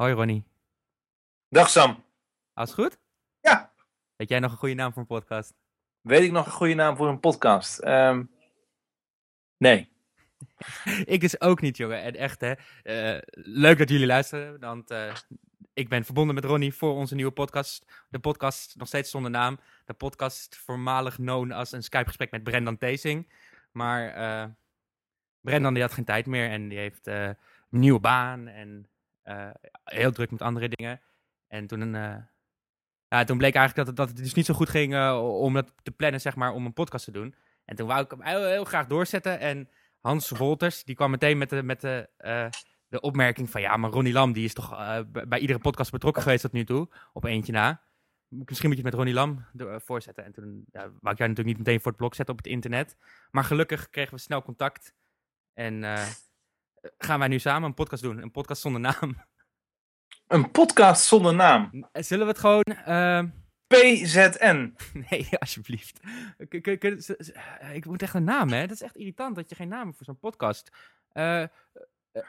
Hoi Ronnie. Dag Sam. Alles goed? Ja. Weet jij nog een goede naam voor een podcast? Weet ik nog een goede naam voor een podcast? Ehm, nee. ik dus ook niet, jongen. En echt, hè. eh, leuk dat jullie luisteren. Want eh, ik ben verbonden met Ronnie voor onze nieuwe podcast. De podcast nog steeds zonder naam. De podcast voormalig known als een Skype-gesprek met Brendan Tezing. Maar eh Brendan die had geen tijd meer en die heeft een nieuwe baan en heel druk met andere dingen. En toen, eh, ja, toen bleek eigenlijk dat het, dat het dus niet zo goed ging eh, om dat te plannen, zeg maar, om een podcast te doen. En toen wou ik hem heel, graag doorzetten. En Hans Wolters, die kwam meteen met de, met de, eh, de opmerking van... Ja, maar Ronnie Lam, die is toch eh, bij iedere podcast betrokken geweest tot nu toe. Op eentje na. Misschien moet je het met Ronnie Lam eh, voorzetten. En toen ja, wou ik jou natuurlijk niet meteen voor het blok zetten op het internet. Maar gelukkig kregen we snel contact. En eh, gaan wij nu samen een podcast doen. Een podcast zonder naam. Een podcast zonder naam. Zullen we het gewoon... eh, PZN. Nee, alsjeblieft. Z- Ik moet echt een naam, hè? Dat is echt irritant dat je geen naam hebt voor zo'n podcast. Eh, eh,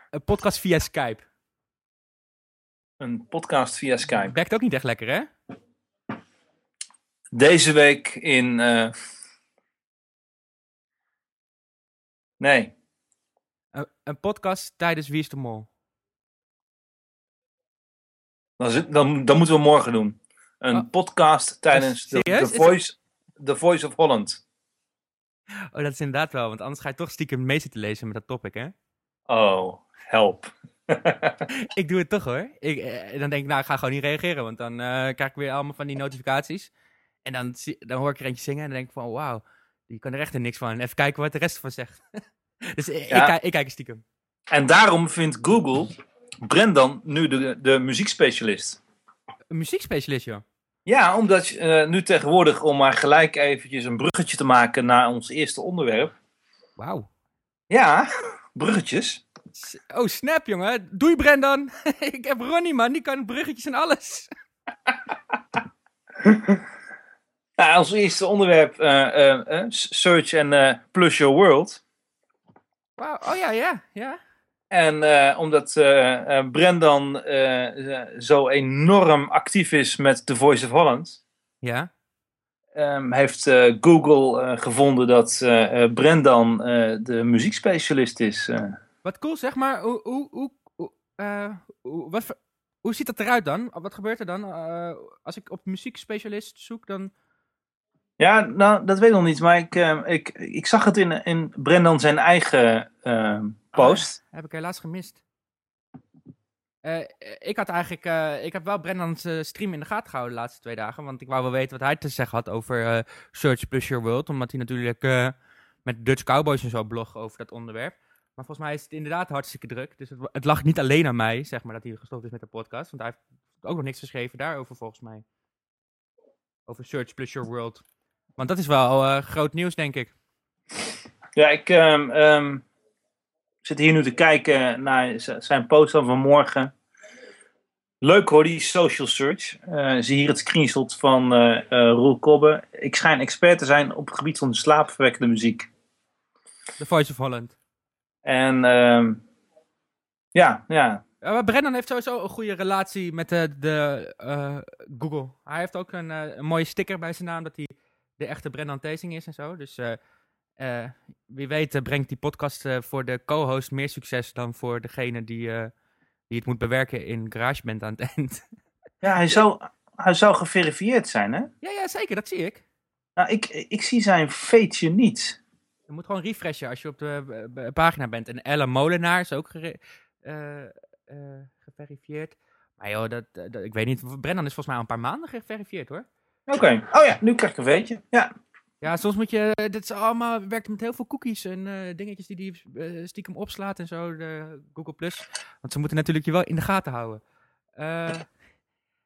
een podcast via Skype. Een podcast via Skype. Werkt ook niet echt lekker, hè? Deze week in. eh, Nee. Een, een podcast tijdens Wie is de Mol. Dan, zit- dan, dan moeten we morgen doen. Een Oh. podcast tijdens de, the Is Voice, the Voice of Holland. Oh, dat is inderdaad wel, want anders ga je toch stiekem mee zitten lezen met dat topic, hè? Oh, help. Ik doe het toch, hoor. Ik, eh, dan denk ik, nou, ik ga gewoon niet reageren, want dan eh, krijg ik weer allemaal van die notificaties. En dan, dan hoor ik er eentje zingen en dan denk ik van, wauw, die kan er echt niks van. Even kijken wat de rest van zegt. dus Ja. ik, kijk- ik kijk stiekem. En daarom vindt Google Brendan nu de, de muziekspecialist. Een muziekspecialist, joh. Ja, omdat je, eh, nu tegenwoordig, om maar gelijk eventjes een bruggetje te maken naar ons eerste onderwerp. Wauw. Ja, bruggetjes. Oh, snap, jongen. Doei, Brendan. ik heb Ronnie, man. Die kan bruggetjes en alles. Nou, ons eerste onderwerp, eh, eh, Search en Plus Your World. Wauw. Oh, ja, ja, ja. En eh, omdat eh, eh, Brendan zo enorm actief is met The Voice of Holland, Ja. ehm, heeft Google gevonden dat Brendan de muziekspecialist is. Wat cool, zeg maar. Hoe, hoe, hoe, wat hoe ziet dat eruit dan? Wat gebeurt er dan? Als ik op muziekspecialist zoek, dan... Ja, nou, dat weet ik nog niet, maar ik, eh, ik, ik zag het in, in Brendan zijn eigen eh, post. Heb ik helaas gemist. Eh, ik had eigenlijk, eh, ik heb wel Brendan's eh, stream in de gaten gehouden de laatste twee dagen, want ik wou wel weten wat hij te zeggen had over Search Plus Your World, omdat hij natuurlijk met Dutch Cowboys en zo blog over dat onderwerp. Maar volgens mij is het inderdaad hartstikke druk, dus het, het lag niet alleen aan mij, zeg maar, dat hij gestopt is met de podcast, want hij heeft ook nog niks geschreven daarover volgens mij. Over Search Plus Your World. Want dat is wel eh, groot nieuws, denk ik. Ja, ik ehm, ehm, zit hier nu te kijken naar zijn post van vanmorgen. Leuk hoor, die social search. Eh, zie hier het screenshot van eh, Roel Kobbe. Ik schijn expert te zijn op het gebied van slaapverwekkende muziek. The Voice of Holland. En ehm, ja, ja, Brennan heeft sowieso een goede relatie met de, de Google. Hij heeft ook een, een mooie sticker bij zijn naam dat hij de echte Brendan Tezing is en zo. Dus eh, eh, wie weet eh, brengt die podcast voor de co-host meer succes dan voor degene die, die het moet bewerken in GarageBand aan het eind. ja hij, zou, hij zou geverifieerd zijn, hè? ja, ja, zeker, dat zie ik. Nou, ik, ik zie zijn feetje niet. Je moet gewoon refreshen als je op de pagina bent. En Ellen Molenaar is ook eh, geverifieerd. Maar joh, dat, dat- ik weet niet. Brendan is volgens mij al een paar maanden geverifieerd hoor. Oké, oh ja, nu krijg ik een veetje. Ja, Ja, soms moet je. Dit is allemaal. werkt met heel veel cookies en eh, dingetjes die die eh, stiekem opslaat en zo. De Google Plus. Want ze moeten natuurlijk je wel in de gaten houden. Eh, eh,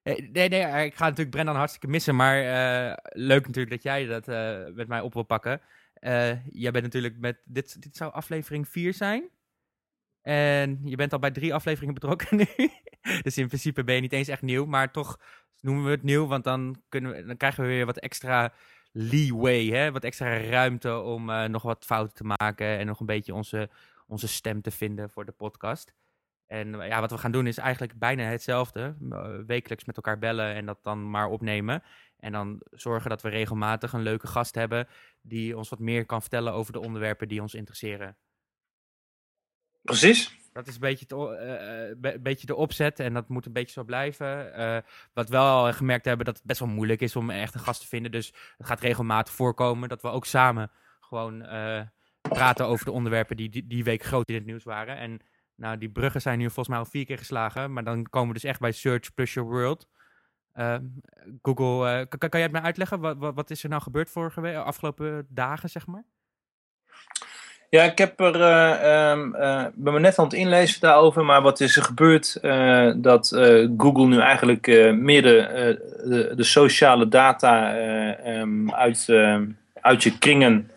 nee, nee, eh, ik ga natuurlijk Brendan hartstikke missen. Maar eh, leuk natuurlijk dat jij dat eh, met mij op wil pakken. Eh, jij bent natuurlijk met. Dit, dit zou aflevering 4 zijn. En je bent al bij drie afleveringen betrokken nu. dus in principe ben je niet eens echt nieuw. Maar toch noemen we het nieuw. Want dan, kunnen we, dan krijgen we weer wat extra leeway, hè? wat extra ruimte om eh, nog wat fouten te maken en nog een beetje onze, onze stem te vinden voor de podcast. En ja, wat we gaan doen is eigenlijk bijna hetzelfde. wekelijks met elkaar bellen en dat dan maar opnemen. En dan zorgen dat we regelmatig een leuke gast hebben die ons wat meer kan vertellen over de onderwerpen die ons interesseren. Precies. Dat is een beetje, uh, een beetje de opzet en dat moet een beetje zo blijven. Uh, wat we wel gemerkt hebben, dat het best wel moeilijk is om echt een gast te vinden. Dus het gaat regelmatig voorkomen dat we ook samen gewoon praten over de onderwerpen die, die, week groot in het nieuws waren. En nou, die bruggen zijn nu volgens mij al vier keer geslagen. Maar dan komen we dus echt bij Search plus Your World. Ehm, Google, kan, kan jij het mij uitleggen? Wat, wat, is er nou gebeurd vorige afgelopen dagen, zeg maar? Ja, ik heb er, uh, ben me net aan het inlezen daarover, maar wat is er gebeurd? Uh, dat Google nu eigenlijk meer de, de, de, sociale data um, uit, uit je kringen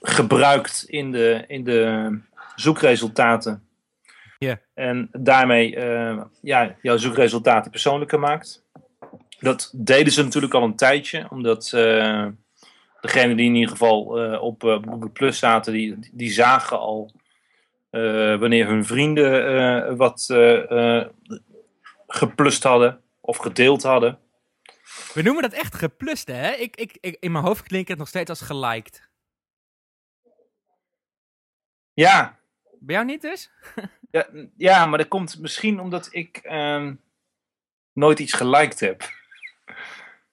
gebruikt in de, in de zoekresultaten. Yeah. En daarmee ja, jouw zoekresultaten persoonlijker maakt. Dat deden ze natuurlijk al een tijdje, omdat degene die in ieder geval uh, op uh, Google Plus zaten, die, die zagen al uh, wanneer hun vrienden wat geplust hadden of gedeeld hadden. We noemen dat echt geplust, hè? Ik, ik, ik, in mijn hoofd klinkt het nog steeds als geliked. Ja. Bij jou niet dus? ja, ja, maar dat komt misschien omdat ik ehm, nooit iets geliked heb.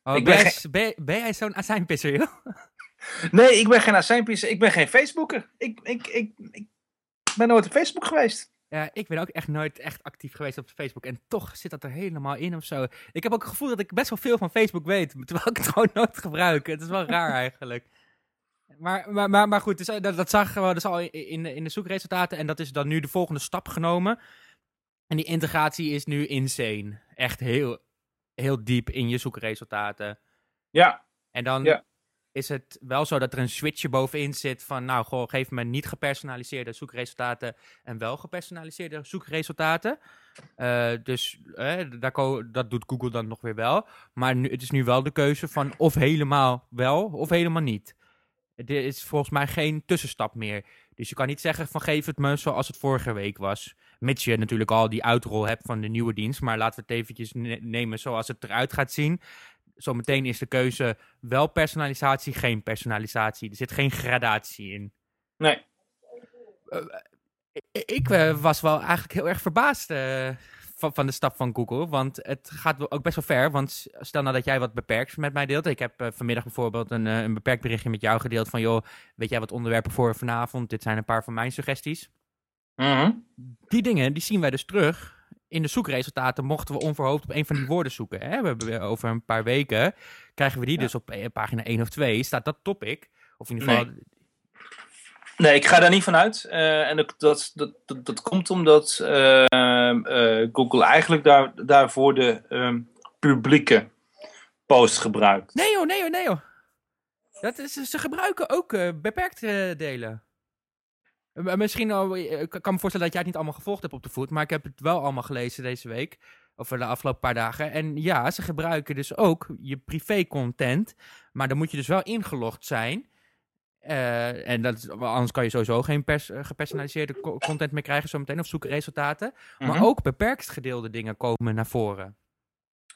Oh, ik ben, ben, ben, jij zo'n azijnpisser, joh? Nee, ik ben geen azijnpisser. Ik ben geen Facebooker. Ik, ik, ik, ik ben nooit op Facebook geweest. Ja, ik ben ook echt nooit echt actief geweest op Facebook. En toch zit dat er helemaal in of zo. Ik heb ook het gevoel dat ik best wel veel van Facebook weet. Terwijl ik het gewoon nooit gebruik. Het is wel raar eigenlijk. Maar, maar, maar, maar goed, dus, dat, dat zagen we dus al in, in de zoekresultaten. En dat is dan nu de volgende stap genomen. En die integratie is nu insane. Echt heel, heel diep in je zoekresultaten. Ja. En dan is het wel zo dat er een switchje bovenin zit van, nou, goh, geef me niet gepersonaliseerde zoekresultaten en wel gepersonaliseerde zoekresultaten. Uh, dus eh, daar dat doet Google dan nog weer wel. Maar nu, het is nu wel de keuze van of helemaal wel of helemaal niet. Er is volgens mij geen tussenstap meer. Dus je kan niet zeggen van geef het me zoals het vorige week was. Mits je natuurlijk al die uitrol hebt van de nieuwe dienst. Maar laten we het eventjes nemen zoals het eruit gaat zien. Zometeen is de keuze wel personalisatie, geen personalisatie. Er zit geen gradatie in. Nee. Uh, ik uh, was wel eigenlijk heel erg verbaasd uh, van, van de stap van Google. Want het gaat ook best wel ver. Want stel nou dat jij wat beperkt met mij deelt. Ik heb uh, vanmiddag bijvoorbeeld een, een beperkt berichtje met jou gedeeld van... joh, weet jij wat onderwerpen voor vanavond? Dit zijn een paar van mijn suggesties. Mm Die dingen, die zien wij dus terug in de zoekresultaten mochten we onverhoopt op een van die woorden zoeken. Hè? We hebben over een paar weken krijgen we die dus op pagina 1 of 2. Staat dat topic? Of in ieder geval. Nee, nee ik ga daar niet van uit. Uh, en dat, dat, dat, dat, komt omdat uh, uh, Google eigenlijk daar, daarvoor de um, publieke post gebruikt. Nee joh, nee joh, nee joh. Dat is, ze gebruiken ook beperkt delen. Misschien, oh, ik kan me voorstellen dat jij het niet allemaal gevolgd hebt op de voet, maar ik heb het wel allemaal gelezen deze week, of de afgelopen paar dagen. En ja, ze gebruiken dus ook je privé-content, maar dan moet je dus wel ingelogd zijn. Uh, en dat, anders kan je sowieso geen pers, uh, gepersonaliseerde content meer krijgen zometeen, of zoekresultaten. Maar mhm. ook beperkt gedeelde dingen komen naar voren.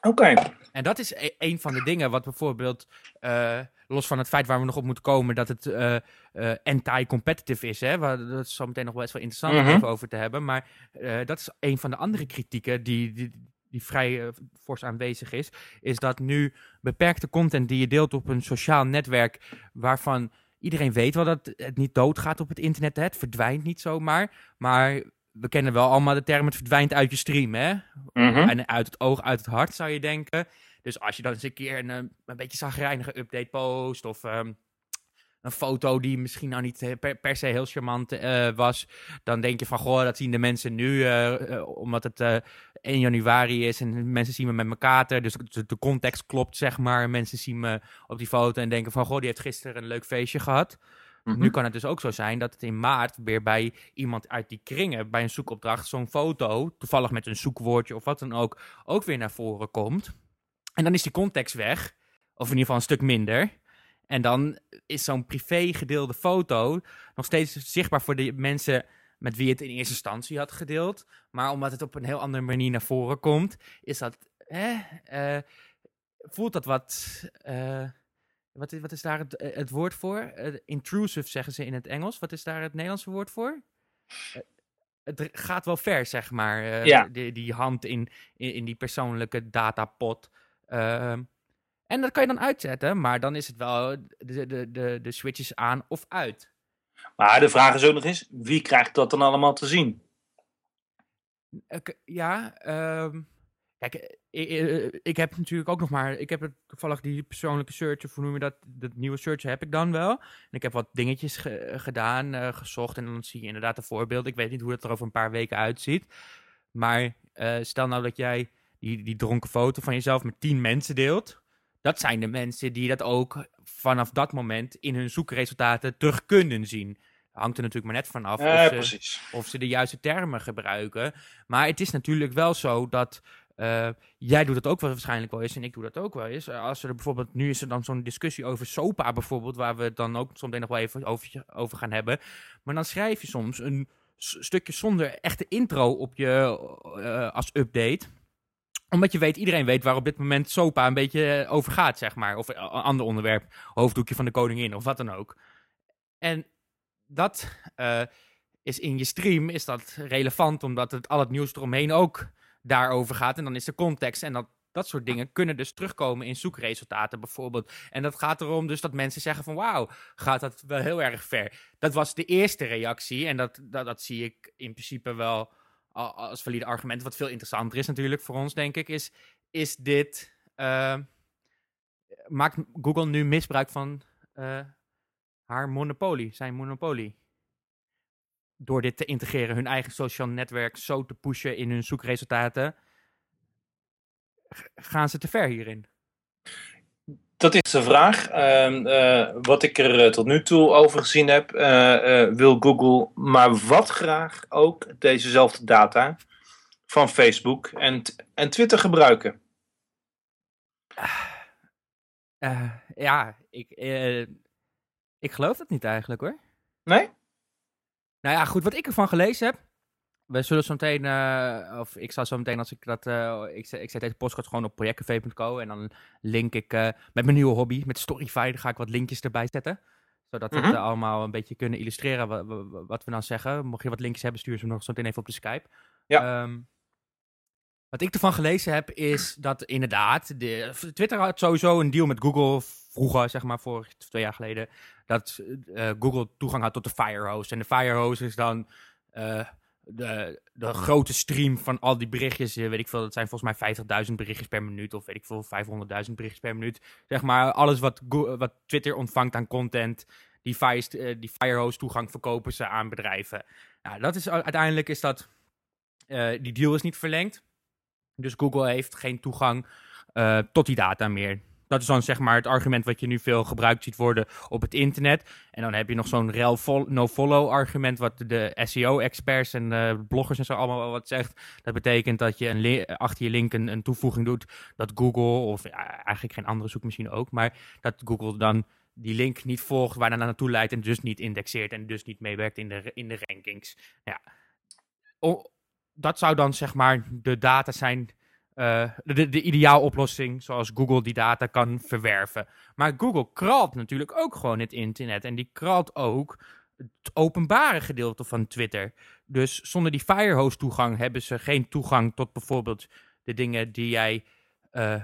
Oké. En dat is e-, een van de dingen wat bijvoorbeeld, uh, los van het feit waar we nog op moeten komen, dat het uh, uh, anti-competitive is. Hè? Waar, dat is zo meteen nog best wel interessant om mhm. over te hebben. Maar dat is een van de andere kritieken die, die, die vrij fors aanwezig is. Is dat nu beperkte content die je deelt op een sociaal netwerk waarvan iedereen weet wel dat het niet doodgaat op het internet. Hè? Het verdwijnt niet zomaar. Maar we kennen wel allemaal de term het verdwijnt uit je stream, hè? Mhm. En uit het oog, uit het hart, zou je denken. Dus als je dan eens een keer een, een beetje zagrijnige update post of um, een foto die misschien nou niet eh, per, per se heel charmant uh, was, dan denk je van, goh, dat zien de mensen nu, uh, omdat het 1 januari is en mensen zien me met mijn kater, dus de, de, context klopt, zeg maar. Mensen zien me op die foto en denken van, goh, die heeft gisteren een leuk feestje gehad. Nu mhm. kan het dus ook zo zijn dat het in maart weer bij iemand uit die kringen, bij een zoekopdracht, zo'n foto, toevallig met een zoekwoordje of wat dan ook, ook weer naar voren komt. En dan is die context weg, of in ieder geval een stuk minder. En dan is zo'n privé gedeelde foto nog steeds zichtbaar voor de mensen met wie het in eerste instantie had gedeeld. Maar omdat het op een heel andere manier naar voren komt, is dat. Eh, voelt dat wat. Uh, wat, is, wat is daar het, het woord voor? intrusive zeggen ze in het Engels. Wat is daar het Nederlandse woord voor? het gaat wel ver, zeg maar. ja. die, die hand in, in, in die persoonlijke datapot. Ehm, en dat kan je dan uitzetten, maar dan is het wel de, de, de, de switches aan of uit. Maar de vraag is ook nog eens, wie krijgt dat dan allemaal te zien? Ja, um, kijk, ik, eh, eh, ik, heb natuurlijk ook nog maar, ik heb het toevallig die persoonlijke search, of hoe noem je dat, dat nieuwe search heb ik dan wel. En ik heb wat dingetjes gedaan, uh, gezocht en dan zie je inderdaad een voorbeeld. Ik weet niet hoe dat er over een paar weken uitziet. Maar uh, stel nou dat jij die, die dronken foto van jezelf met tien mensen deelt dat zijn de mensen die dat ook vanaf dat moment in hun zoekresultaten terug kunnen zien. Hangt er natuurlijk maar net vanaf of, ze, of ze de juiste termen gebruiken. Maar het is natuurlijk wel zo dat uh, jij doet dat ook wel waarschijnlijk wel eens en ik doe dat ook wel eens. Als er bijvoorbeeld, nu is er dan zo'n discussie over SOPA bijvoorbeeld, waar we het dan ook soms nog wel even over, over gaan hebben. Maar dan schrijf je soms een stukje zonder echte intro op je uh, als update omdat je weet, iedereen weet waar op dit moment SOPA een beetje eh, over gaat, zeg maar. Of een ander onderwerp, hoofddoekje van de koningin of wat dan ook. En dat uh, is in je stream is dat relevant, omdat het, al het nieuws eromheen ook daarover gaat. En dan is de context en dat, dat soort dingen kunnen dus terugkomen in zoekresultaten bijvoorbeeld. En dat gaat erom dus dat mensen zeggen van wauw, gaat dat wel heel erg ver. Dat was de eerste reactie en dat, dat, dat zie ik in principe wel als valide argument. Wat veel interessanter is natuurlijk voor ons, denk ik, is, is dit. Uh, maakt Google nu misbruik van uh, haar monopolie, zijn monopolie? Door dit te integreren, hun eigen social netwerk zo te pushen in hun zoekresultaten. Gaan ze te ver hierin? Dat is de vraag. Ehm, eh, wat ik er eh, tot nu toe over gezien heb, uh, wil Google maar wat graag ook dezezelfde data van Facebook en, en Twitter gebruiken. ja, ik, ik geloof dat niet eigenlijk hoor. Nee? Nou ja, goed, wat ik ervan gelezen heb, we zullen zo meteen, uh, of ik zal zo meteen als ik dat, uh, ik, ik zet deze podcast gewoon op projectcafé.co en dan link ik uh, met mijn nieuwe hobby, met Storyfy, ga ik wat linkjes erbij zetten. Zodat we het mhm. allemaal een beetje kunnen illustreren wat, wat, we dan zeggen. Mocht je wat linkjes hebben, stuur ze nog zo meteen even op de Skype. Ja. Um, wat ik ervan gelezen heb, is dat inderdaad, de, Twitter had sowieso een deal met Google vroeger, zeg maar, voor twee jaar geleden, dat Google toegang had tot de Firehose. En de Firehose is dan de, de grote stream van al die berichtjes, eh, weet ik veel, dat zijn volgens mij 50.000 berichtjes per minuut of weet ik veel, 500.000 berichtjes per minuut. Zeg maar, alles wat, wat Twitter ontvangt aan content, die, eh, die Firehose toegang verkopen ze aan bedrijven. Nou, dat is uiteindelijk is dat, die deal is niet verlengd. Dus Google heeft geen toegang tot die data meer. Dat is dan zeg maar het argument wat je nu veel gebruikt ziet worden op het internet. En dan heb je nog zo'n rel no-follow argument, wat de SEO-experts en uh, bloggers en zo allemaal wat zegt. Dat betekent dat je een achter je link een, een, toevoeging doet dat Google, of eigenlijk geen andere zoekmachine ook, maar dat Google dan die link niet volgt waar naar naartoe leidt en dus niet indexeert en dus niet meewerkt in de, in de rankings. Ja. dat zou dan zeg maar de data zijn uh, de, de ideaaloplossing zoals Google die data kan verwerven. Maar Google kralt natuurlijk ook gewoon het internet. En die kralt ook het openbare gedeelte van Twitter. Dus zonder die Firehose toegang hebben ze geen toegang tot bijvoorbeeld de dingen die jij uh,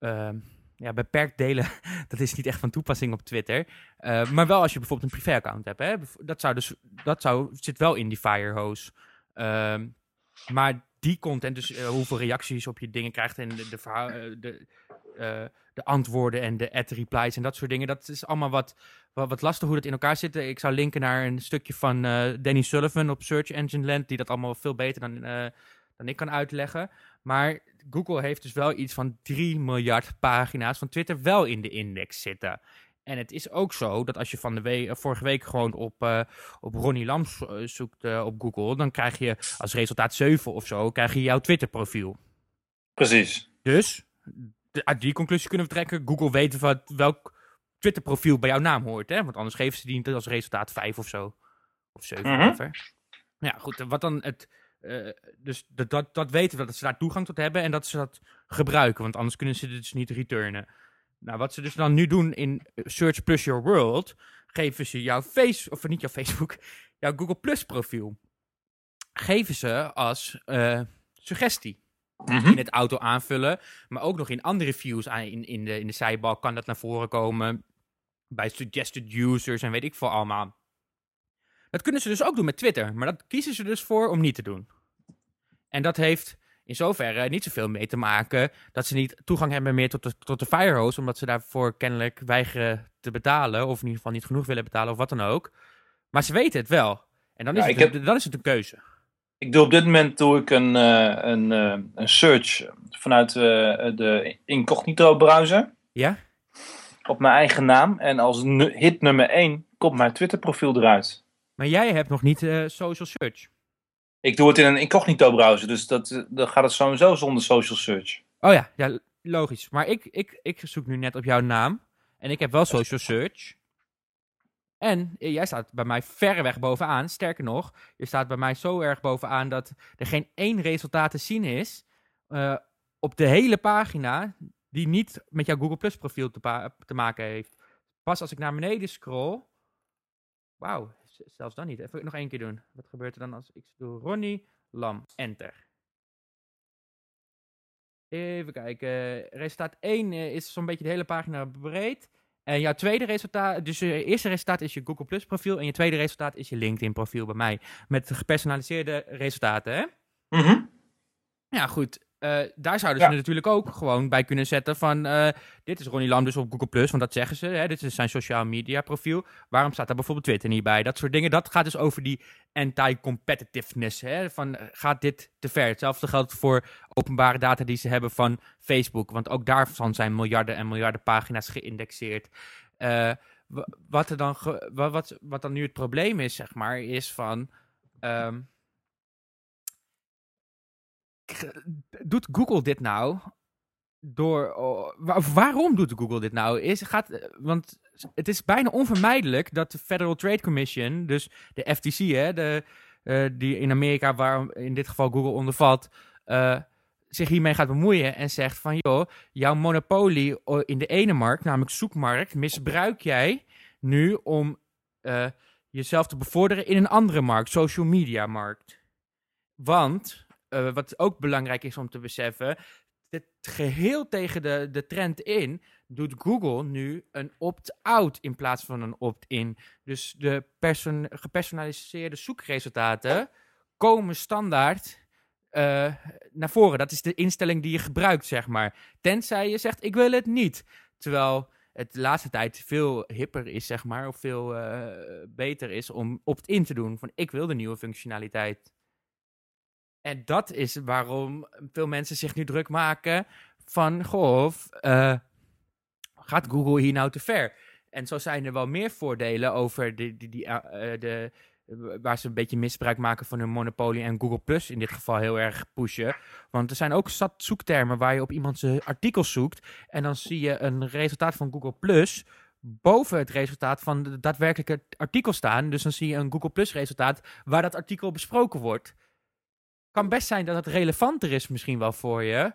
uh, ja, beperkt delen. dat is niet echt van toepassing op Twitter. Uh, maar wel als je bijvoorbeeld een privéaccount hebt. Hè? Dat, zou dus, dat zou, zit wel in die Firehose. Ehm, maar die content, dus uh, hoeveel reacties op je dingen krijgt en de, de, uh, de, uh, de, antwoorden en de ad replies en dat soort dingen. Dat is allemaal wat, wat, wat, lastig hoe dat in elkaar zit. Ik zou linken naar een stukje van Danny Sullivan op Search Engine Land, die dat allemaal veel beter dan, dan ik kan uitleggen. Maar Google heeft dus wel iets van 3 miljard pagina's van Twitter wel in de index zitten. En het is ook zo dat als je van de week, eh, vorige week gewoon op, uh, op Ronnie Lams eh, zoekt uh, op Google, dan krijg je als resultaat 7 of zo, krijg je jouw Twitter profiel. Precies. Dus, uit die conclusie kunnen we trekken, Google weet wat, welk Twitter profiel bij jouw naam hoort. Hè? Want anders geven ze die niet als resultaat 5 of zo. Of 7 mm -hmm. Ja, goed. Wat dan het. eh, dus dat, dat, dat weten we dat ze daar toegang tot hebben en dat ze dat gebruiken, want anders kunnen ze het dus niet returnen. Nou, wat ze dus dan nu doen in Search Plus Your World, geven ze jouw face, of niet jouw Facebook, jouw Google Plus profiel, geven ze als eh, suggestie in het auto aanvullen, maar ook nog in andere views aan, in, in, de, in de zijbalk kan dat naar voren komen, bij suggested users en weet ik veel allemaal. Dat kunnen ze dus ook doen met Twitter, maar dat kiezen ze dus voor om niet te doen. En dat heeft in zoverre niet zoveel mee te maken dat ze niet toegang hebben meer tot de, tot de Firehose, omdat ze daarvoor kennelijk weigeren te betalen, of in ieder geval niet genoeg willen betalen, of wat dan ook. Maar ze weten het wel. En dan is, Ja, het, dan is het een keuze. Ik doe op dit moment doe ik een, eh, een, eh, een search vanuit eh, de incognito browser Ja? op mijn eigen naam. En als hit nummer 1 komt mijn Twitter profiel eruit. Maar jij hebt nog niet social search. Ik doe het in een incognito browser, dus dat, eh, dan gaat het sowieso zonder social search. Oh ja, ja logisch. Maar ik, ik, ik zoek nu net op jouw naam. En ik heb wel social search. En eh, jij staat bij mij verreweg bovenaan. Sterker nog, je staat bij mij zo erg bovenaan dat er geen één resultaat te zien is eh, op de hele pagina die niet met jouw Google Plus profiel te, te maken heeft. Pas als ik naar beneden scroll. Wauw, zelfs dan niet. Even nog één keer doen. Wat gebeurt er dan als ik doe Ronnie Lam, enter. Even kijken. Resultaat 1 eh, is zo'n beetje de hele pagina breed. En jouw tweede resultaat, dus je eerste resultaat is je Google Plus profiel. En je tweede resultaat is je LinkedIn profiel bij mij. Met gepersonaliseerde resultaten, hè? Mhm. Ja, goed. Eh, daar zouden Ja. ze natuurlijk ook gewoon bij kunnen zetten van... eh, dit is Ronnie Lam dus op Google+, Plus, want dat zeggen ze. Hè, dit is zijn social media profiel. Waarom staat daar bijvoorbeeld Twitter niet bij? Dat soort dingen. Dat gaat dus over die anti-competitiveness. Hè, van, eh, gaat dit te ver? Hetzelfde geldt voor openbare data die ze hebben van Facebook. Want ook daarvan zijn miljarden en miljarden pagina's geïndexeerd. Wa- wat, er dan wat, wat dan nu het probleem is, zeg maar, is van... ehm, doet Google dit nou door. oh, waarom doet Google dit nou? Is, gaat, eh, want het is bijna onvermijdelijk dat de Federal Trade Commission, dus de FTC, hè, de, eh, die in Amerika, waar in dit geval Google onder valt, eh, zich hiermee gaat bemoeien en zegt van joh, jouw monopolie in de ene markt, namelijk zoekmarkt, misbruik jij nu om eh, jezelf te bevorderen in een andere markt, social media markt. Want, eh, wat ook belangrijk is om te beseffen, het geheel tegen de, de trend in doet Google nu een opt-out in plaats van een opt-in. Dus de perso- gepersonaliseerde zoekresultaten komen standaard eh, naar voren. Dat is de instelling die je gebruikt, zeg maar. Tenzij je zegt, ik wil het niet. Terwijl het de laatste tijd veel hipper is, zeg maar, of veel eh, beter is om opt-in te doen. Van, ik wil de nieuwe functionaliteit. En dat is waarom veel mensen zich nu druk maken van, goh, eh, gaat Google hier nou te ver? En zo zijn er wel meer voordelen over die, die, die, eh, eh, de, waar ze een beetje misbruik maken van hun monopolie en Google Plus in dit geval heel erg pushen. Want er zijn ook zat zoektermen waar je op iemands artikels zoekt en dan zie je een resultaat van Google Plus boven het resultaat van het daadwerkelijke artikel staan. Dus dan zie je een Google Plus resultaat waar dat artikel besproken wordt. Kan best zijn dat het relevanter is misschien wel voor je.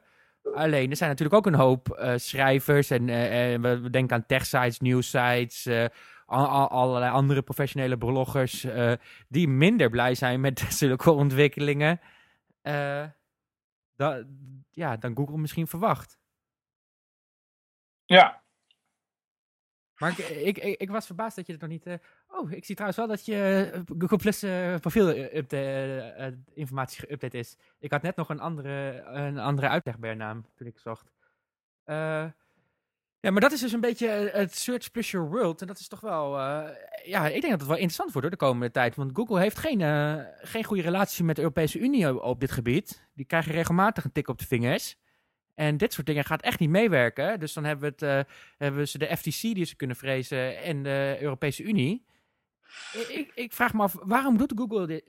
Alleen, er zijn natuurlijk ook een hoop eh, schrijvers en eh, eh, we, denken aan techsites, nieuwsites, al- allerlei andere professionele bloggers die minder blij zijn met zulke ontwikkelingen ja, dan Google misschien verwacht. Ja, Maar ik, ik, ik, was verbaasd dat je het nog niet... eh, Oh, ik zie trouwens wel dat je eh, Google Plus eh, profiel eh, informatie geüpdate is. Ik had net nog een andere, een andere uitleg bij naam toen ik zocht. Ja, maar dat is dus een beetje het Search Plus Your World. En dat is toch wel... ja, ik denk dat het wel interessant wordt hoor, de komende tijd. Want Google heeft geen, geen goede relatie met de Europese Unie op dit gebied. Die krijgen regelmatig een tik op de vingers. En dit soort dingen gaat echt niet meewerken. Dus dan hebben, we het, eh, hebben ze de FTC die ze kunnen vrezen en de Europese Unie. Ik, ik, vraag me af, waarom doet Google dit?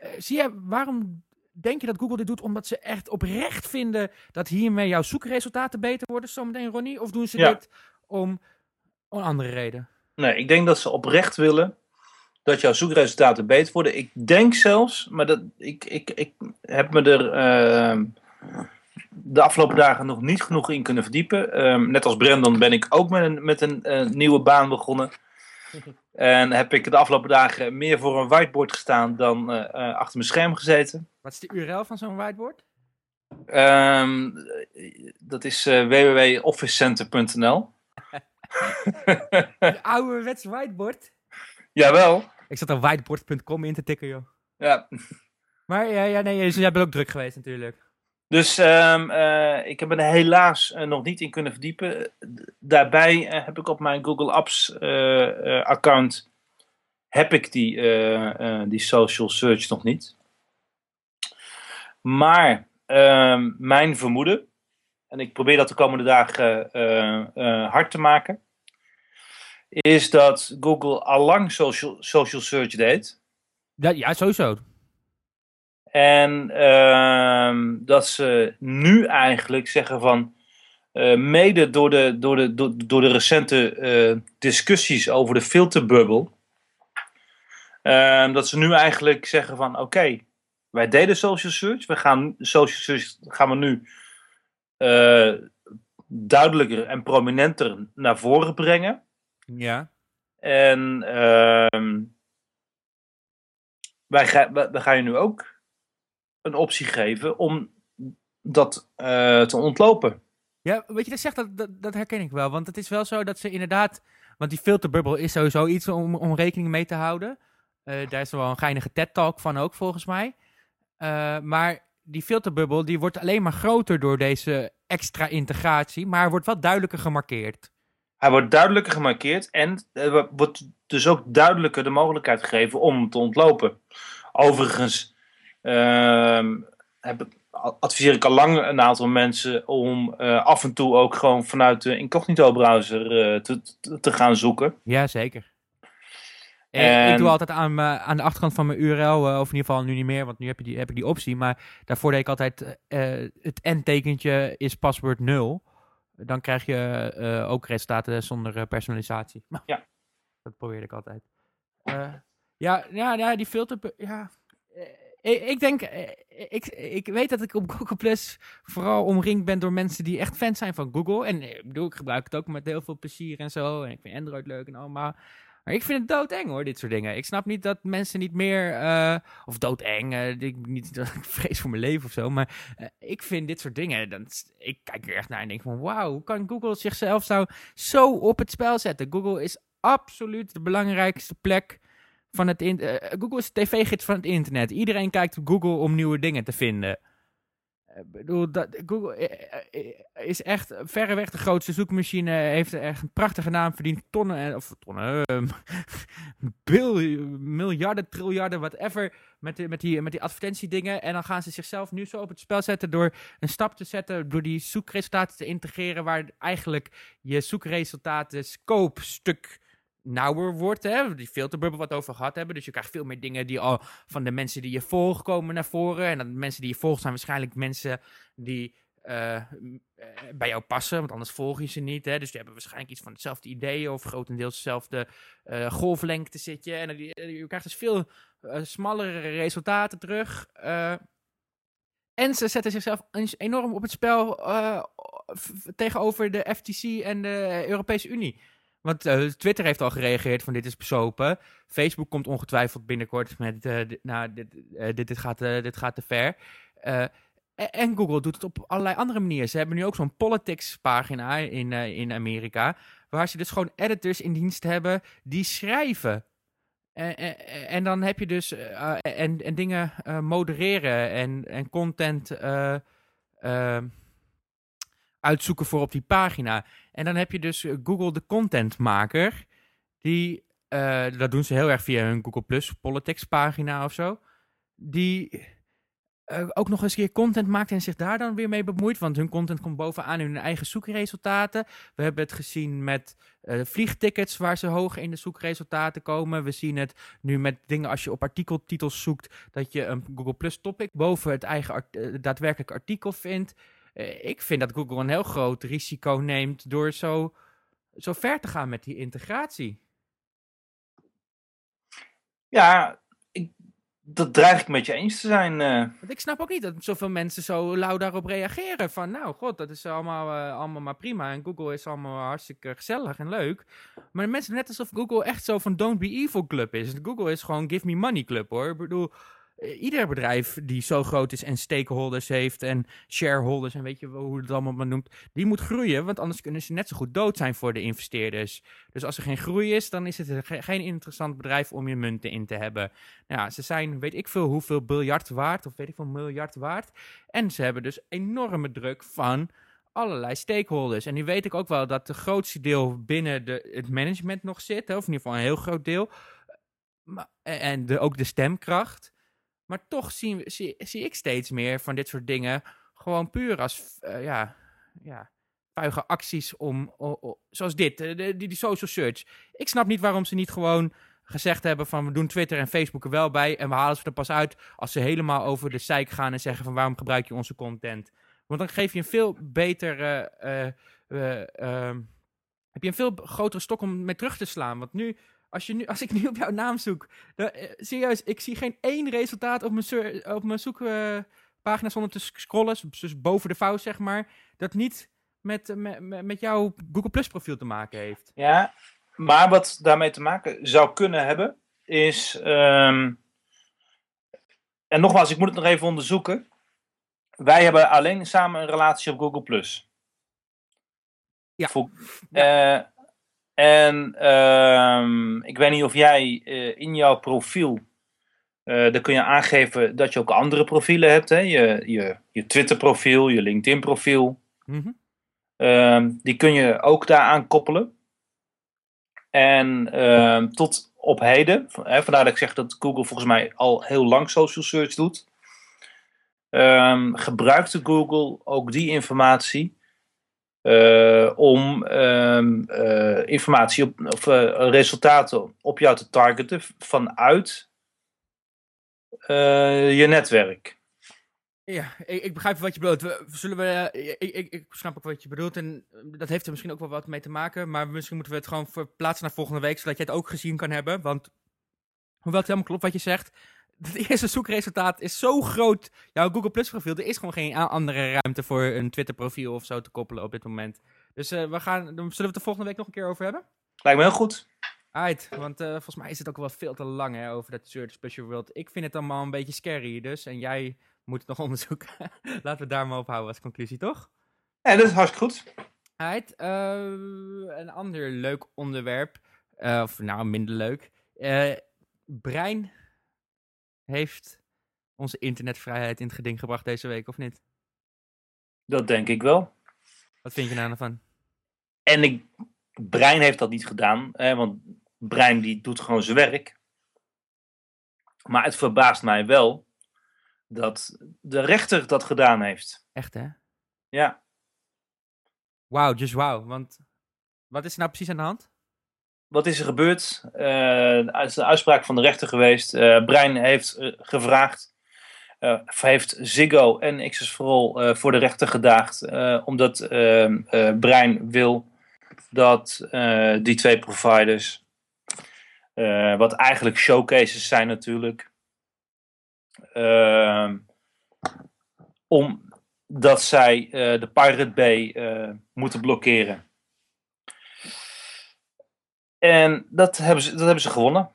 Eh, Zie je, waarom denk je dat Google dit doet? Omdat ze echt oprecht vinden dat hiermee jouw zoekresultaten beter worden, zometeen Ronnie? Of doen ze Ja. dit om, om een andere reden? nee, ik denk dat ze oprecht willen dat jouw zoekresultaten beter worden. Ik denk zelfs, maar dat, ik, ik, ik heb me er uh, de afgelopen dagen nog niet genoeg in kunnen verdiepen. Ehm, net als Brandon ben ik ook met een, met een uh, nieuwe baan begonnen. En heb ik de afgelopen dagen meer voor een whiteboard gestaan dan uh, achter mijn scherm gezeten. Wat is de URL van zo'n whiteboard? Um, dat is uh, www.officecenter.nl. ouderwets whiteboard? Jawel. Ik zat er whiteboard.com in te tikken, joh. Ja. Maar ja, ja nee, dus jij bent ook druk geweest natuurlijk. Dus um, uh, ik heb er helaas uh, nog niet in kunnen verdiepen. Daarbij uh, heb ik op mijn Google Apps account heb ik die, die social search nog niet. Maar ehm, mijn vermoeden, en ik probeer dat de komende dagen hard te maken, is dat Google allang social, social search deed. Ja, ja sowieso. En uh, dat ze nu eigenlijk zeggen van. Uh, mede door de, door de, door, door de recente uh, discussies over de filterbubbel. Uh, dat ze nu eigenlijk zeggen van oké, okay, wij deden social search. We gaan social search gaan we nu eh, duidelijker en prominenter naar voren brengen. Ja. En ehm, wij, ga, wij gaan je nu ook een optie geven om dat uh, te ontlopen. Ja, weet je, dat zegt dat, dat, dat, herken ik wel. Want het is wel zo dat ze inderdaad. Want die filterbubbel is sowieso iets om, om rekening mee te houden. Uh, daar is wel een geinige TED-talk van ook, volgens mij. Uh, maar die filterbubbel die wordt alleen maar groter door deze extra integratie. Maar wordt wel duidelijker gemarkeerd. Hij wordt duidelijker gemarkeerd en wordt dus ook duidelijker de mogelijkheid gegeven om te ontlopen. Overigens heb, adviseer ik al lang een aantal mensen om uh, af en toe ook gewoon vanuit de incognito browser uh, te, te, gaan zoeken. Ja, zeker. En... Ik doe altijd aan, aan de achterkant van mijn URL, uh, of in ieder geval nu niet meer, want nu heb, je die, heb ik die optie. Maar daarvoor deed ik altijd het n-tekentje is paswoord 0. Dan krijg je ook resultaten zonder personalisatie. Ja. Dat probeerde ik altijd. ja, ja, ja, die filter... Ja, ik, denk, ik, ik weet dat ik op Google Plus vooral omringd ben door mensen die echt fans zijn van Google. En ik bedoel, ik gebruik het ook met heel veel plezier en zo. En ik vind Android leuk en allemaal. Maar ik vind het doodeng hoor, dit soort dingen. Ik snap niet dat mensen niet meer, uh, of doodeng, uh, ik, niet dat ik vrees voor mijn leven of zo. Maar ik vind dit soort dingen, dan, ik kijk er echt naar en denk van wauw, hoe kan Google zichzelf zo, zo op het spel zetten? Google is absoluut de belangrijkste plek van het uh, Google is de tv-gids van het internet. Iedereen kijkt op Google om nieuwe dingen te vinden. Ik bedoel, dat, Google is echt verreweg de grootste zoekmachine. Heeft echt een prachtige naam, verdient tonnen, of tonnen, uh, miljarden, triljarden, whatever, met, die, met, die, met die advertentiedingen. En dan gaan ze zichzelf nu zo op het spel zetten door een stap te zetten, door die zoekresultaten te integreren, waar eigenlijk je zoekresultaten scope stuk nauwer wordt. Hè? Die filterbubbel wat over gehad hebben. Dus je krijgt veel meer dingen die al van de mensen die je volgt komen naar voren. En de mensen die je volgt zijn waarschijnlijk mensen die uh, bij jou passen. Want anders volg je ze niet. Hè? Dus die hebben waarschijnlijk iets van hetzelfde idee. Of grotendeels dezelfde uh, golflengte zit je. En je krijgt dus veel smallere resultaten terug. en ze zetten zichzelf enorm op het spel tegenover de FTC en de Europese Unie. Want uh, Twitter heeft al gereageerd van dit is besopen. Facebook komt ongetwijfeld binnenkort met uh, dit, nou, dit, uh, dit, dit, gaat, dit gaat te ver. en Google doet het op allerlei andere manieren. Ze hebben nu ook zo'n politics pagina in, in Amerika. Waar ze dus gewoon editors in dienst hebben die schrijven. En, en, en dan heb je dus en, en dingen modereren en, en content uitzoeken voor op die pagina. En dan heb je dus eh, Google de contentmaker. Die, uh, dat doen ze heel erg via hun Google Plus Politics pagina of zo. Die uh, ook nog eens keer content maakt en zich daar dan weer mee bemoeit. Want hun content komt bovenaan hun eigen zoekresultaten. We hebben het gezien met vliegtickets waar ze hoog in de zoekresultaten komen. We zien het nu met dingen als je op artikeltitels zoekt. Dat je een Google Plus topic boven het eigen daadwerkelijk artikel vindt. Eh, ik vind dat Google een heel groot risico neemt door zo, zo ver te gaan met die integratie. Ja, ik, dat dreig ik met je eens te zijn. eh. Want ik snap ook niet dat zoveel mensen zo lauw daarop reageren. Van nou, god, dat is allemaal, eh, allemaal maar prima. En Google is allemaal hartstikke gezellig en leuk. Maar de mensen net alsof Google echt zo van don't be evil club is. Google is gewoon give me money club hoor. Ik bedoel, ieder bedrijf die zo groot is en stakeholders heeft en shareholders en weet je hoe het allemaal maar noemt, die moet groeien, want anders kunnen ze net zo goed dood zijn voor de investeerders. Dus als er geen groei is, dan is het ge- geen interessant bedrijf om je munten in te hebben. Nou ja, ze zijn, weet ik veel, hoeveel biljard waard, of weet ik veel, miljard waard. En ze hebben dus enorme druk van allerlei stakeholders. En nu weet ik ook wel dat de grootste deel binnen de, het management nog zit, of in ieder geval een heel groot deel. Maar, en de, ook de stemkracht. Maar toch zie, zie ik steeds meer van dit soort dingen gewoon puur als, eh, ja, ja, vuige acties om, zoals dit, de- die, social search. Ik snap niet waarom ze niet gewoon gezegd hebben van we doen Twitter en Facebook er wel bij en we halen ze er pas uit als ze helemaal over de zeik gaan en zeggen van waarom gebruik je onze content. Want dan geef je een veel beter, eh, eh, eh, ehm, heb je een veel grotere stok om mee terug te slaan. Want nu, als, je nu, als ik nu op jouw naam zoek, dan, eh, serieus, ik zie geen één resultaat op mijn, op mijn zoekpagina zonder te scrollen, dus boven de vouw zeg maar, dat niet met, eh, met, met- jouw Google Plus profiel te maken heeft. Ja, maar wat daarmee te maken zou kunnen hebben, is. ehm, en nogmaals, ik moet het nog even onderzoeken. Wij hebben alleen samen een relatie op Google Plus. Ja. Voor- eh, en ehm, ik weet niet of jij eh, in jouw profiel. eh dan kun je aangeven dat je ook andere profielen hebt. Hè? Je, je, je Twitter-profiel, je LinkedIn-profiel. Mhm. Ehm, die kun je ook daaraan koppelen. En ehm, tot op heden, hè, vandaar dat ik zeg dat Google volgens mij al heel lang social search doet, gebruikte Google ook die informatie eh, om ehm, eh, informatie op, of eh, resultaten op jou te targeten vanuit je netwerk. Ja, ik, ik begrijp wat je bedoelt. Zullen we, ik, ik, ik snap ook wat je bedoelt en dat heeft er misschien ook wel wat mee te maken. Maar misschien moeten we het gewoon verplaatsen naar volgende week, zodat je het ook gezien kan hebben. Want, hoewel het helemaal klopt wat je zegt, het eerste zoekresultaat is zo groot. Jouw Google Plus profiel, er is gewoon geen andere ruimte voor een Twitter profiel of zo te koppelen op dit moment. Dus eh, we gaan, zullen we het er volgende week nog een keer over hebben? Lijkt me heel goed. Uit, want eh, volgens mij is het ook wel veel te lang hè, over dat Search Special World. Ik vind het allemaal een beetje scary dus. En jij moet het nog onderzoeken. Laten we daar maar op houden als conclusie, toch? En dat is hartstikke goed. Uit, eh, een ander leuk onderwerp. of nou, minder leuk. Brein heeft onze internetvrijheid in het geding gebracht deze week, of niet? Dat denk ik wel. Wat vind je nou van? En ik, Brein heeft dat niet gedaan, hè, want Brein die doet gewoon zijn werk. Maar het verbaast mij wel dat de rechter dat gedaan heeft. Echt, hè? Ja, Wauw, just wauw. Want wat is er nou precies aan de hand? Wat is er gebeurd? Eh, het is de uitspraak van de rechter geweest. Eh, Brein heeft eh, gevraagd, eh, heeft Ziggo en All eh, voor de rechter gedaagd, eh, omdat eh, eh, Brein wil dat eh, die twee providers, eh, wat eigenlijk showcases zijn natuurlijk, eh, omdat zij eh, de Pirate Bay eh, moeten blokkeren. En dat hebben ze, dat hebben ze gewonnen.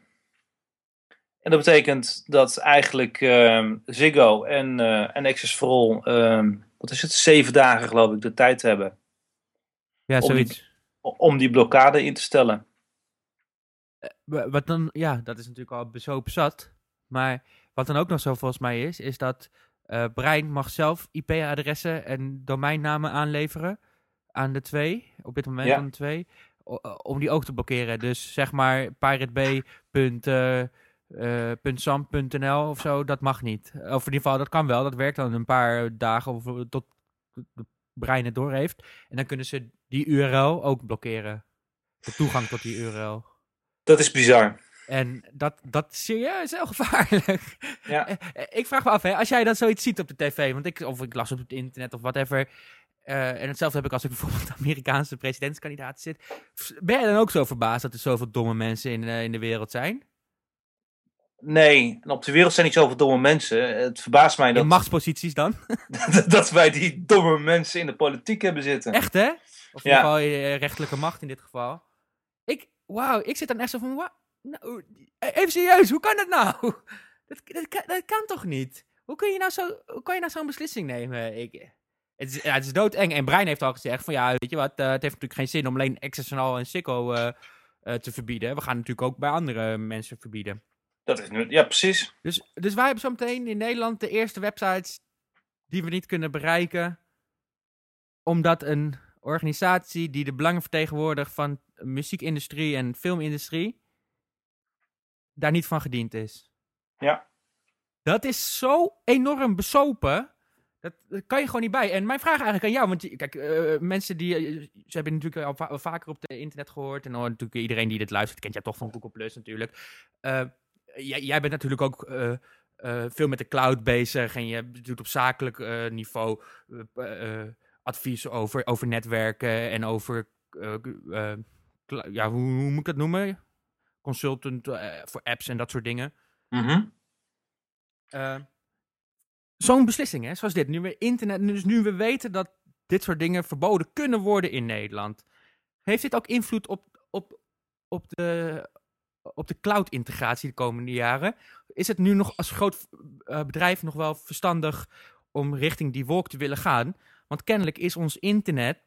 En dat betekent dat eigenlijk ehm, Ziggo en, eh en Access for All, ehm, wat is het, zeven dagen geloof ik, de tijd hebben Ja, Om die- zoiets. om die blokkade in te stellen. Wa- Wat dan, ja, dat is natuurlijk al zo bezat. Maar wat dan ook nog zo volgens mij is, is dat eh, Brein mag zelf IP-adressen en domeinnamen aanleveren aan de twee, op dit moment Ja. aan de twee, om die ook te blokkeren. Dus zeg maar piratebay.sam.nl of zo, dat mag niet. Of in ieder geval, dat kan wel, dat werkt dan een paar dagen of eh, tot de Brein het door heeft. En dan kunnen ze die URL ook blokkeren. De toegang tot die URL. Dat is bizar. En dat, dat is serieus heel gevaarlijk. Ja. Eh, eh, ik vraag me af, hè, als jij dat zoiets ziet op de tv, want ik, of ik las op het internet of whatever. Eh, en hetzelfde heb ik als ik bijvoorbeeld Amerikaanse presidentskandidaat zit. Ben je dan ook zo verbaasd dat er zoveel domme mensen in, eh, in de wereld zijn? Nee, en op de wereld zijn niet zoveel domme mensen. Het verbaast mij In dat, machtsposities dan? dat wij die domme mensen in de politiek hebben zitten. Echt, hè? Of in Ja. ieder geval eh, rechterlijke macht in dit geval. Ik, wauw, ik zit dan echt zo van, wa- nou, even serieus, hoe kan dat nou? Dat, dat, kan, dat kan toch niet? Hoe kun je nou zo, hoe kan je nou zo'n beslissing nemen? Ik, het, is, ja, het is doodeng. En Brian heeft al gezegd van, ja, weet je wat, eh, het heeft natuurlijk geen zin om alleen XSNL en Sicko eh, eh, te verbieden. We gaan natuurlijk ook bij andere mensen verbieden. Dat is nu, ja, precies. Dus, dus wij hebben zometeen in Nederland de eerste websites die we niet kunnen bereiken. Omdat een organisatie die de belangen vertegenwoordigt van de muziekindustrie en filmindustrie. daar niet van gediend is. Ja. Dat is zo enorm besopen. Dat, dat kan je gewoon niet bij. En mijn vraag eigenlijk aan jou, want kijk, eh, mensen die, eh, ze hebben natuurlijk al va- al vaker op het internet gehoord. En dan natuurlijk iedereen die dit luistert, kent jij toch van Google Plus natuurlijk. Eh, jij, jij bent natuurlijk ook veel met de cloud bezig en je doet op zakelijk niveau advies over, over netwerken en over, ja, hoe, hoe moet ik dat noemen? Consultant voor apps en dat soort dingen. Eh, Zo'n beslissing, hè, zoals dit. Nu we internet, dus nu we weten dat dit soort dingen verboden kunnen worden in Nederland. Heeft dit ook invloed op, op, op de, op de cloud-integratie de komende jaren? Is het nu nog als groot eh, bedrijf nog wel verstandig om richting die wolk te willen gaan? Want kennelijk is ons internet.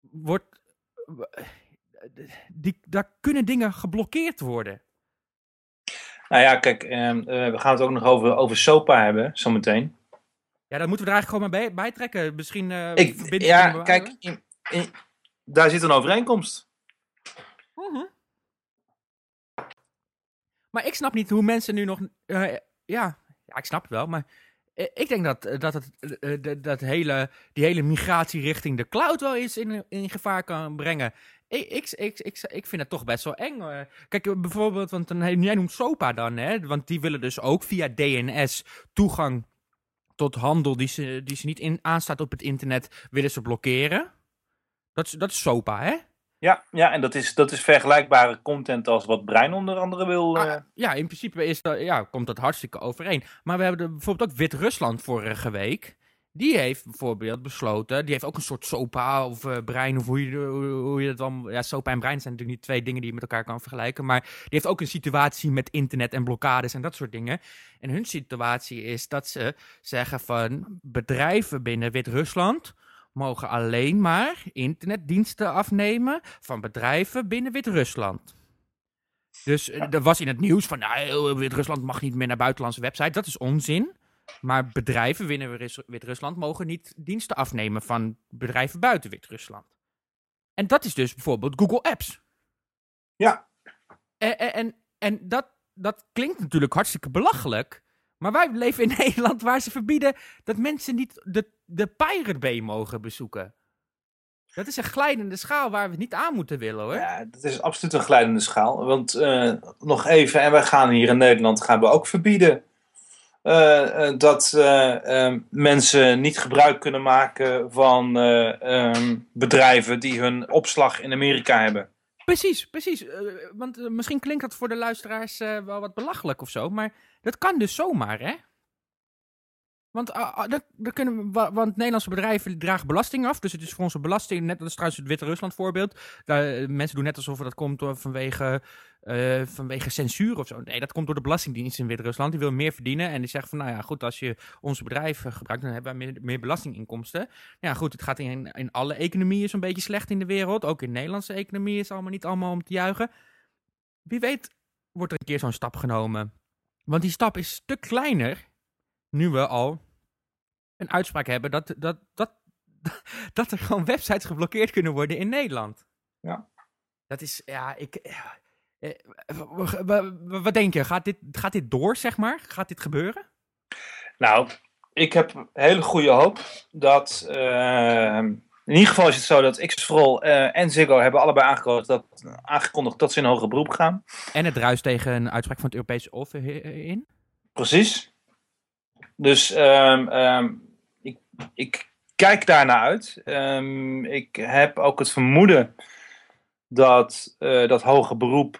Wordt, die, daar kunnen dingen geblokkeerd worden. Nou ja, kijk, ehm, eh, we gaan het ook nog over, over SOPA hebben, zometeen. Ja, dan moeten we er eigenlijk gewoon maar bij, bij trekken. Misschien. eh Ik, ja, kijk, in- in- daar zit een overeenkomst. Mhm. Maar ik snap niet hoe mensen nu nog. eh, ja, ja, ik snap het wel, maar. Ik denk dat, dat, het, dat, dat hele, die hele migratie richting de cloud wel eens in, in gevaar kan brengen. Ik, ik, ik, ik, ik vind het toch best wel eng. eh. Kijk, eh, bijvoorbeeld, want dan, jij noemt SOPA dan, hè? Want die willen dus ook via DNS toegang tot handel die ze, die ze niet in, aanstaat op het internet, willen ze blokkeren. Dat is, dat is SOPA, hè? Ja, ja en dat is, dat is vergelijkbare content als wat Brein onder andere wil. eh, Ah, ja, in principe is dat, ja, komt dat hartstikke overeen. Maar we hebben er bijvoorbeeld ook Wit-Rusland vorige week. Die heeft bijvoorbeeld besloten, die heeft ook een soort SOPA of eh, brein, of hoe je, hoe, hoe je dat dan... Ja, SOPA en brein zijn natuurlijk niet twee dingen die je met elkaar kan vergelijken. Maar die heeft ook een situatie met internet en blokkades en dat soort dingen. En hun situatie is dat ze zeggen van bedrijven binnen Wit-Rusland mogen alleen maar internetdiensten afnemen van bedrijven binnen Wit-Rusland. Dus eh, er was in het nieuws van, nou, Wit-Rusland mag niet meer naar buitenlandse websites. Dat is onzin. Maar bedrijven binnen Wit- Wit-Rusland mogen niet diensten afnemen van bedrijven buiten Wit-Rusland. En dat is dus bijvoorbeeld Google Apps. Ja. En, en, en, dat, dat klinkt natuurlijk hartstikke belachelijk. Maar wij leven in Nederland waar ze verbieden dat mensen niet de, de Pirate Bay mogen bezoeken. Dat is een glijdende schaal waar we het niet aan moeten willen hoor. Ja, dat is absoluut een glijdende schaal. Want eh, nog even, en wij gaan hier in Nederland gaan we ook verbieden dat eh, eh, mensen niet gebruik kunnen maken van eh, ehm, bedrijven die hun opslag in Amerika hebben. Precies, precies. Eh, want eh, misschien klinkt dat voor de luisteraars eh, wel wat belachelijk of zo, maar dat kan dus zomaar, hè? Want, ah, ah, dat, dat kunnen want Nederlandse bedrijven dragen belasting af. Dus het is voor onze belasting, net dat is trouwens het Wit-Rusland voorbeeld. Daar, eh, mensen doen net alsof dat komt vanwege, eh, vanwege censuur of zo. Nee, dat komt door de Belastingdienst in Wit-Rusland. Die wil meer verdienen en die zeggen van, nou ja, goed, als je onze bedrijven gebruikt, dan hebben wij meer, meer belastinginkomsten. Ja, goed, het gaat in, in alle economieën zo'n beetje slecht in de wereld. Ook in de Nederlandse economie is allemaal niet allemaal om te juichen. Wie weet wordt er een keer zo'n stap genomen. Want die stap is een stuk kleiner, nu we al een uitspraak hebben dat, dat, dat, dat er gewoon websites geblokkeerd kunnen worden in Nederland. Ja. Dat is, ja, ik... eh, Wat denk je? Gaat dit, gaat dit door, zeg maar? Gaat dit gebeuren? Nou, ik heb hele goede hoop dat. eh, in ieder geval is het zo dat Xfrol eh en Ziggo hebben allebei aangekondigd dat, aangekondigd dat ze in hoger beroep gaan. En het druist tegen een uitspraak van het Europese Hof eh, in? Precies. Dus ehm, ehm, ik, ik kijk daarnaar uit. Ehm, ik heb ook het vermoeden dat dat hoger beroep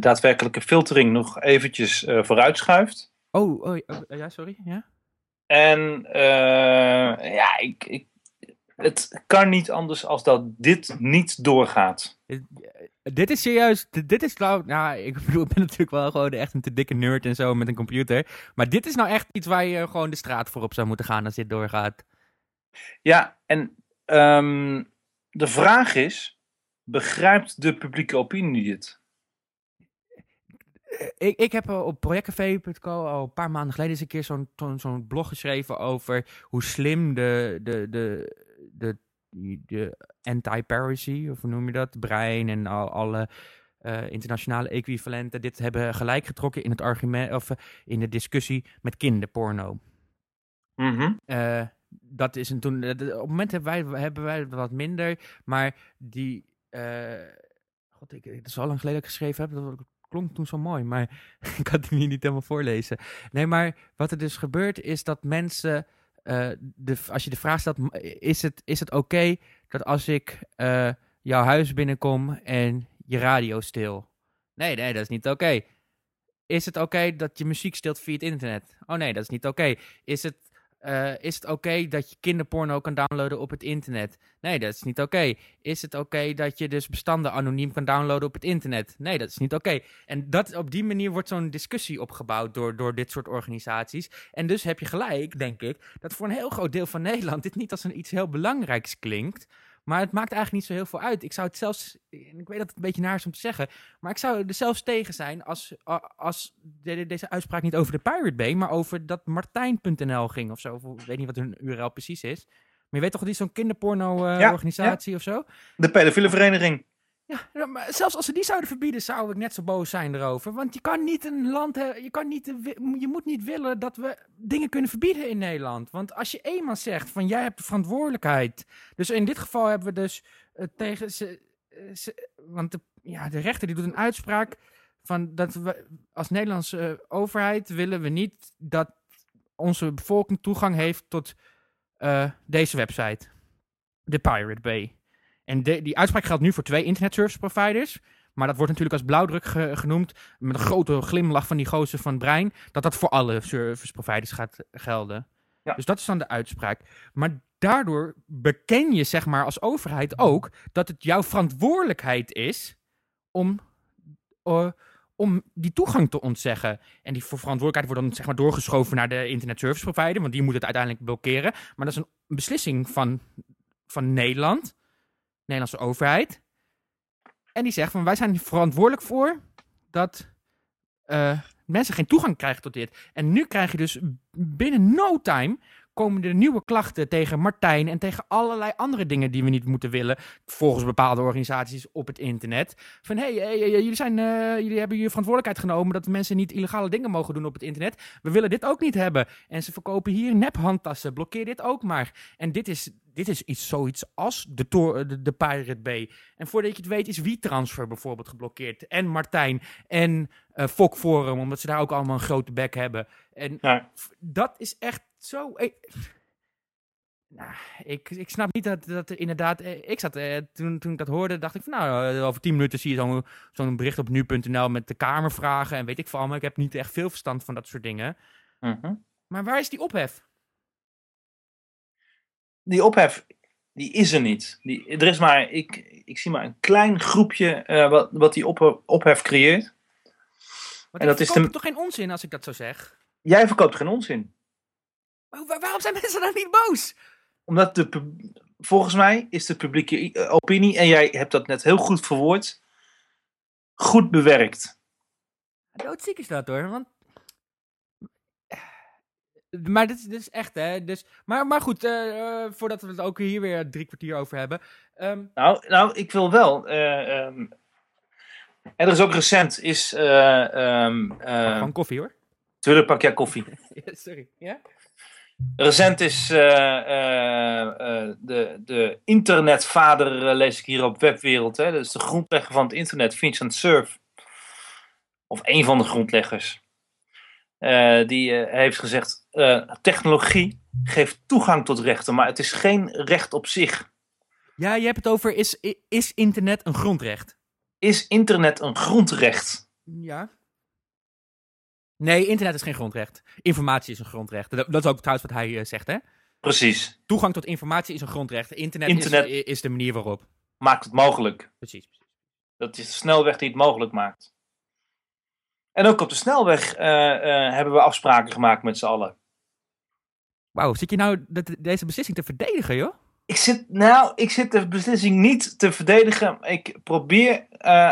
daadwerkelijke filtering nog eventjes vooruitschuift. Oh, oh, oh, ja, sorry. Ja? En ja, ik, ik, het kan niet anders als dat dit niet doorgaat. Dit is serieus, dit is nou, nou, ik bedoel, ik ben natuurlijk wel gewoon echt een te dikke nerd en zo met een computer. Maar dit is nou echt iets waar je gewoon de straat voor op zou moeten gaan als dit doorgaat. Ja, en um, de vraag is, begrijpt de publieke opinie dit? Ik, ik heb op projectcafé.co al een paar maanden geleden eens een keer zo'n zo'n blog geschreven over hoe slim de, de, de, de de anti-piracy, of hoe noem je dat? Brein en al, alle uh, internationale equivalenten dit hebben gelijk getrokken in het argument of uh, in de discussie met kinderporno. Mm -hmm. uh, dat is een toen. op het moment hebben wij, hebben wij wat minder, maar die. God, ik, het is al lang geleden dat ik geschreven heb. Dat klonk toen zo mooi, maar ik had het niet, niet helemaal voorlezen. Nee, maar wat er dus gebeurt is dat mensen uh, de, als je de vraag stelt, is het, is het oké dat als ik uh, jouw huis binnenkom en je radio stil? Nee, nee, dat is niet oké. Is het oké dat je muziek stilt via het internet? Oh nee, dat is niet oké. Is het uh, is het oké dat je kinderporno kan downloaden op het internet? Nee, dat is niet oké. Is het oké dat je dus bestanden anoniem kan downloaden op het internet? Nee, dat is niet oké. En dat, op die manier wordt zo'n discussie opgebouwd door, door dit soort organisaties. En dus heb je gelijk, denk ik, dat voor een heel groot deel van Nederland dit niet als een iets heel belangrijks klinkt. Maar het maakt eigenlijk niet zo heel veel uit. Ik zou het zelfs, ik weet dat het een beetje naar is om te zeggen, maar ik zou er zelfs tegen zijn als, als deze uitspraak niet over de Pirate Bay, maar over dat Martijn.nl ging of zo. ik weet niet wat hun URL precies is. Maar je weet toch, die zo'n kinderporno-organisatie uh, of zo? De pedofiele vereniging. Ja, maar zelfs als ze die zouden verbieden, zou ik net zo boos zijn erover. Want je kan niet een land je, kan niet, je moet niet willen dat we dingen kunnen verbieden in Nederland. Want als je eenmaal zegt van jij hebt de verantwoordelijkheid. Dus in dit geval hebben we dus uh, tegen ze, uh, ze, want de, ja, de rechter die doet een uitspraak van dat we als Nederlandse overheid willen we niet dat onze bevolking toegang heeft tot deze website. De Pirate Bay. En die uitspraak geldt nu voor twee internet service providers. Maar dat wordt natuurlijk als blauwdruk genoemd. Met een grote glimlach van die gozer van Brein. Dat dat voor alle service providers gaat gelden. Ja. Dus dat is dan de uitspraak. Maar daardoor beken je, zeg maar, als overheid ook. dat het jouw verantwoordelijkheid is. om. Uh, om die toegang te ontzeggen. En die verantwoordelijkheid wordt dan zeg maar doorgeschoven naar de internet service provider, want die moet het uiteindelijk blokkeren. Maar dat is een beslissing van, van Nederland. Nederlandse overheid. En die zegt van wij zijn verantwoordelijk voor dat uh, mensen geen toegang krijgen tot dit. En nu krijg je dus binnen no time komen er nieuwe klachten tegen Martijn en tegen allerlei andere dingen die we niet moeten willen, volgens bepaalde organisaties op het internet. Van hé, hey, hey, jullie, zijn, uh, jullie hebben je verantwoordelijkheid genomen dat mensen niet illegale dingen mogen doen op het internet. We willen dit ook niet hebben. En ze verkopen hier nephandtassen. Blokkeer dit ook maar. En dit is, dit is iets zoiets als de, de, de Pirate Bay. En voordat je het weet is WeTransfer bijvoorbeeld geblokkeerd. En Martijn en uh, Fok Forum, omdat ze daar ook allemaal een grote bek hebben. En ja. dat is echt zo. Ik, nou, ik, ik snap niet dat, dat er inderdaad. Eh, ik zat eh, toen, toen ik dat hoorde, dacht ik van nou, over tien minuten zie je zo'n zo'n bericht op nu.nl met de Kamervragen en weet ik veel. Maar ik heb niet echt veel verstand van dat soort dingen. Mm -hmm. Maar waar is die ophef? Die ophef, die is er niet. Die, er is maar, ik, ik zie maar een klein groepje uh, wat, wat die op, ophef creëert. Maar en dat is de... toch geen onzin als ik dat zo zeg? Jij verkoopt geen onzin. Maar waarom zijn mensen dan niet boos? Omdat de, volgens mij is de publieke eh, opinie, en jij hebt dat net heel goed verwoord, goed bewerkt. Doodziek is dat hoor, want... Maar dit, dit is echt, hè. Dus, maar, maar goed, uh, voordat we het ook hier weer drie kwartier over hebben. Um... Nou, nou, ik wil wel... Uh, um... En er is ook recent, is... Um, Van koffie hoor. Tuurlijk pak jij koffie. Sorry, ja? Recent is uh, uh, uh, de, de internetvader, lees ik hier op Webwereld. Hè? Dat is de grondlegger van het internet, Vincent Cerf. Of een van de grondleggers. die heeft gezegd, technologie geeft toegang tot rechten, maar het is geen recht op zich. Ja, je hebt het over, is, is internet een grondrecht? Is internet een grondrecht? Ja. Nee, internet is geen grondrecht. Informatie is een grondrecht. Dat, dat is ook trouwens wat hij eh, zegt, hè? Precies. Toegang tot informatie is een grondrecht. Internet, Internet- Is, is de manier waarop. Maakt het mogelijk. Precies. precies. Dat is de snelweg die het mogelijk maakt. En ook op de snelweg eh, eh, hebben we afspraken gemaakt met z'n allen. Wauw, zit je nou deze beslissing te verdedigen, joh? Ik zit, nou, ik zit de beslissing niet te verdedigen. Ik probeer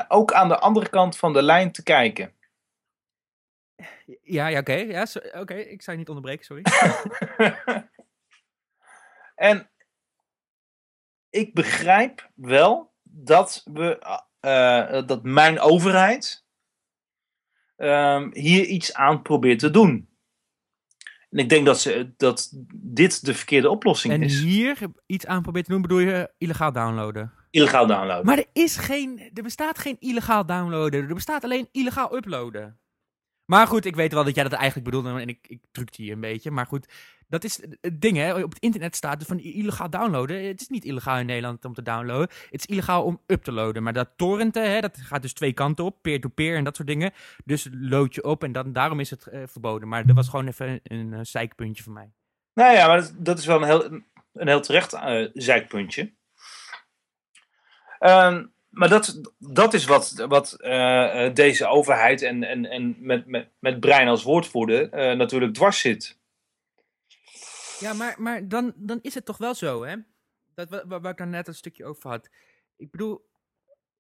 ook aan de andere kant van de lijn te kijken. Ja, ja oké. Ja, so- oké, ik zou je niet onderbreken, sorry. en ik begrijp wel dat we, eh, dat mijn overheid ehm, hier iets aan probeert te doen. En ik denk dat, ze, dat dit de verkeerde oplossing en is. hier iets aan proberen te doen, bedoel je illegaal downloaden? Illegaal downloaden. Maar er is geen, er bestaat geen illegaal downloaden. Er bestaat alleen illegaal uploaden. Maar goed, ik weet wel dat jij dat eigenlijk bedoelde en ik, ik drukte je een beetje. Maar goed, dat is het ding hè. Op het internet staat er van illegaal downloaden. Het is niet illegaal in Nederland om te downloaden. Het is illegaal om up te loaden. Maar dat torrenten, hè, dat gaat dus twee kanten op. Peer-to-peer en dat soort dingen. Dus load je op en dan, daarom is het eh, verboden. Maar dat was gewoon even een, een, zeikpuntje van mij. Nou ja, maar dat, is wel een heel, een heel terecht eh zeikpuntje. Ehm, maar dat, dat is wat, wat eh, eh, deze overheid en, en, en met, met, met Brein als woordvoerder eh, natuurlijk dwars zit. Ja, maar, maar dan, dan is het toch wel zo, hè? Dat, wa- wa- waar, ik daar net een stukje over had. Ik bedoel,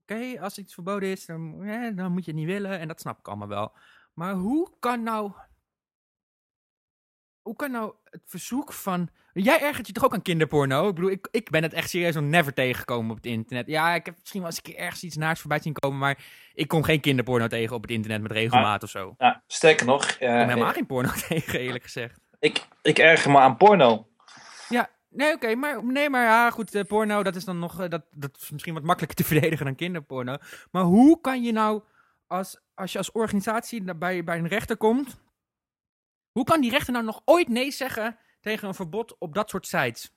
oké, als iets verboden is, dan, dan moet je het niet willen. En dat snap ik allemaal wel. Maar hoe kan nou... Hoe kan nou het verzoek van... Jij ergert je toch ook aan kinderporno? Ik bedoel, ik, ik ben het echt serieus nog never tegengekomen op het internet. Ja, ik heb misschien wel eens een keer ergens iets naars voorbij zien komen, maar ik kom geen kinderporno tegen op het internet met regelmaat of zo. Ik Nou, sterker nog, eh, kom helemaal geen porno tegen, eerlijk gezegd. ik, ik erger me aan porno. Ja, nee, oké, maar, nee, maar ja, goed, eh, porno, dat is dan nog, eh, dat, dat is misschien wat makkelijker te verdedigen dan kinderporno. Maar hoe kan je nou, als, als je als organisatie bij, bij een rechter komt, hoe kan die rechter nou nog ooit nee zeggen tegen een verbod op dat soort sites?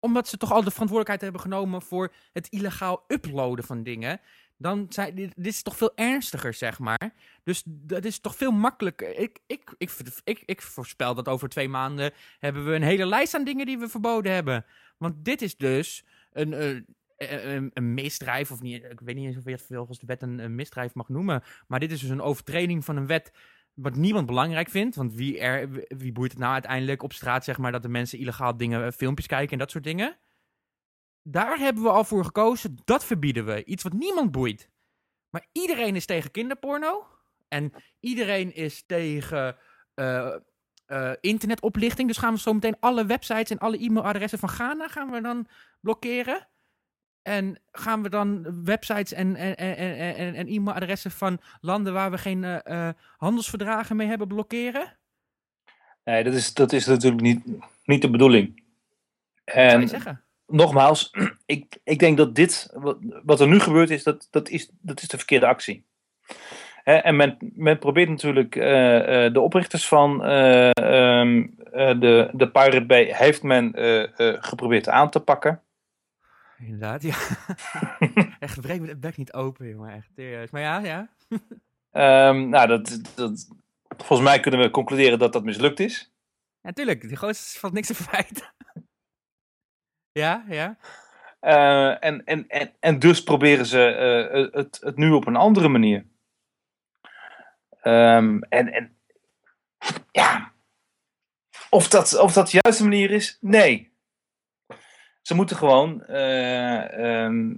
Omdat ze toch al de verantwoordelijkheid hebben genomen voor het illegaal uploaden van dingen. Dan zijn, dit, is toch veel ernstiger, zeg maar. Dus dat is toch veel makkelijker. Ik, ik, ik, ik, ik voorspel dat over twee maanden hebben we een hele lijst aan dingen die we verboden hebben. Want dit is dus een, eh, een, een misdrijf, of niet, ik weet niet eens of je het volgens de wet een misdrijf mag noemen. Maar dit is dus een overtreding van een wet wat niemand belangrijk vindt. Want wie, er, wie boeit het nou uiteindelijk op straat, zeg maar, dat de mensen illegaal dingen, eh, filmpjes kijken en dat soort dingen? Daar hebben we al voor gekozen, dat verbieden we. Iets wat niemand boeit. Maar iedereen is tegen kinderporno. En iedereen is tegen eh, eh, internetoplichting. Dus gaan we zo meteen alle websites en alle e-mailadressen van Ghana gaan we dan blokkeren. En gaan we dan websites en, en, en, en, en- en e-mailadressen van landen waar we geen eh, eh, handelsverdragen mee hebben blokkeren? Nee, dat is, dat is natuurlijk niet, niet de bedoeling. Wat zou je En zeggen? nogmaals, ik, ik denk dat dit, wat, er nu gebeurd is, dat, dat is, dat is de verkeerde actie. En men, men probeert natuurlijk eh, de oprichters van eh, ehm, eh, de, de Pirate Bay, heeft men geprobeerd aan te pakken. Inderdaad, ja. echt, breek de bek niet open, jongen. Echt, serieus. Maar ja, ja. Ehm, nou, dat, dat, volgens mij kunnen we concluderen dat dat mislukt is. Natuurlijk, die gozer valt niks te verwijten. ja, ja. Eh, en, en, en, en dus proberen ze eh, het, het nu op een andere manier. Ehm, en, en ja, of dat, of dat de juiste manier is? Nee. Ze moeten gewoon eh, ehm,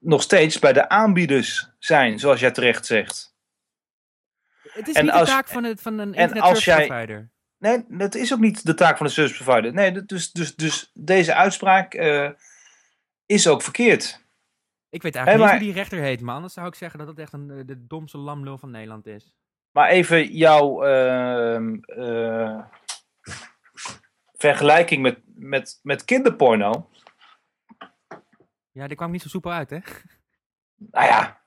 nog steeds bij de aanbieders zijn, zoals jij terecht zegt. Het is En niet als- de taak van, het, van een en internet als service jij- provider. Nee, dat is ook niet de taak van de service provider. Nee, dat- dus, dus, dus deze uitspraak eh, is ook verkeerd. Ik weet eigenlijk maar- niet hoe die rechter heet, maar anders zou ik zeggen dat het echt een, eh, de domste lamlul van Nederland is. Maar even jouw ehm, eh, vergelijking met, met, met kinderporno. Ja, die kwam niet zo soepel uit, hè? Nou ja,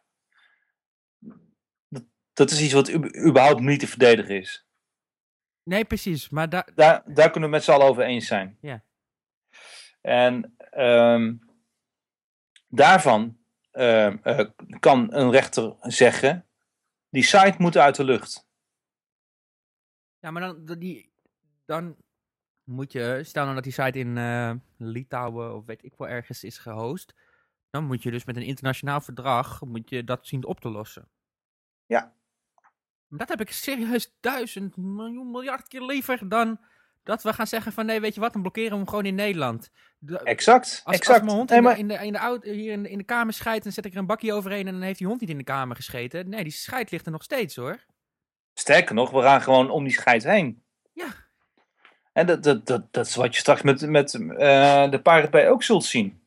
dat, dat is iets wat überhaupt niet te verdedigen is. Nee, precies. Maar daar, Daar, daar kunnen we met z'n allen over eens zijn. Ja. En ehm, daarvan uh, uh, kan een rechter zeggen, die site moet uit de lucht. Ja, maar dan, die, dan moet je, stel nou dat die site in uh, Litouwen of weet ik wel ergens is gehost, dan moet je dus met een internationaal verdrag, moet je dat zien op te lossen. Ja. Maar dat heb ik serieus duizend miljoen miljard keer liever dan dat we gaan zeggen van nee, weet je wat, dan blokkeren we hem gewoon in Nederland. De, exact, als, exact. Als mijn hond in, de, in, de, in de auto, hier in de, in de kamer scheidt, dan zet ik er een bakje overheen en dan heeft die hond niet in de kamer gescheten. Nee, die scheid ligt er nog steeds hoor. Sterker nog, we gaan gewoon om die scheid heen. Ja. En dat, dat, dat, dat is wat je straks met, met uh, de Pirate ook zult zien.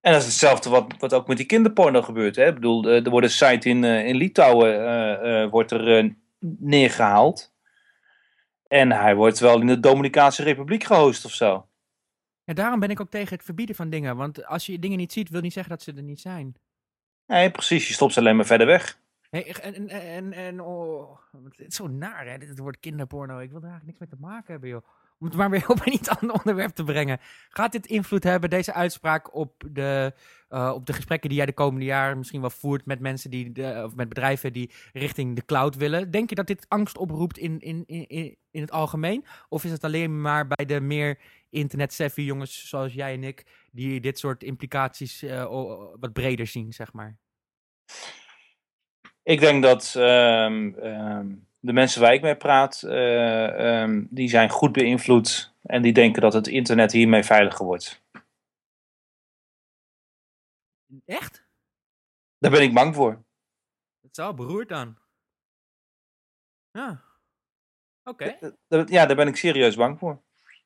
En dat is hetzelfde wat, wat ook met die kinderporno gebeurt. Hè? Ik bedoel, er wordt een site in, uh, in Litouwen wordt er neergehaald. En hij wordt wel in de Dominicaanse Republiek gehost of zo. Ja, daarom ben ik ook tegen het verbieden van dingen. Want als je dingen niet ziet, wil niet zeggen dat ze er niet zijn. Nee, precies. Je stopt ze alleen maar verder weg. Hey, en, en, en, oh, het is zo naar, hè? Dit wordt kinderporno. Ik wil er eigenlijk niks mee te maken hebben, joh. Om het maar weer op een iets ander onderwerp te brengen. Gaat dit invloed hebben, deze uitspraak, op de, uh, op de gesprekken die jij de komende jaren misschien wel voert met mensen die, of met bedrijven die richting de cloud willen? Denk je dat dit angst oproept in, in, in, in het algemeen? Of is het alleen maar bij de meer internet-savvy jongens zoals jij en ik, die dit soort implicaties uh, wat breder zien, zeg maar? Ik denk dat um, um, de mensen waar ik mee praat, uh, um, die zijn goed beïnvloed en die denken dat het internet hiermee veiliger wordt. Echt? Daar ben ik bang voor. Het al beroerd dan. Ja. Oké. Okay. Ja, daar ben ik serieus bang voor.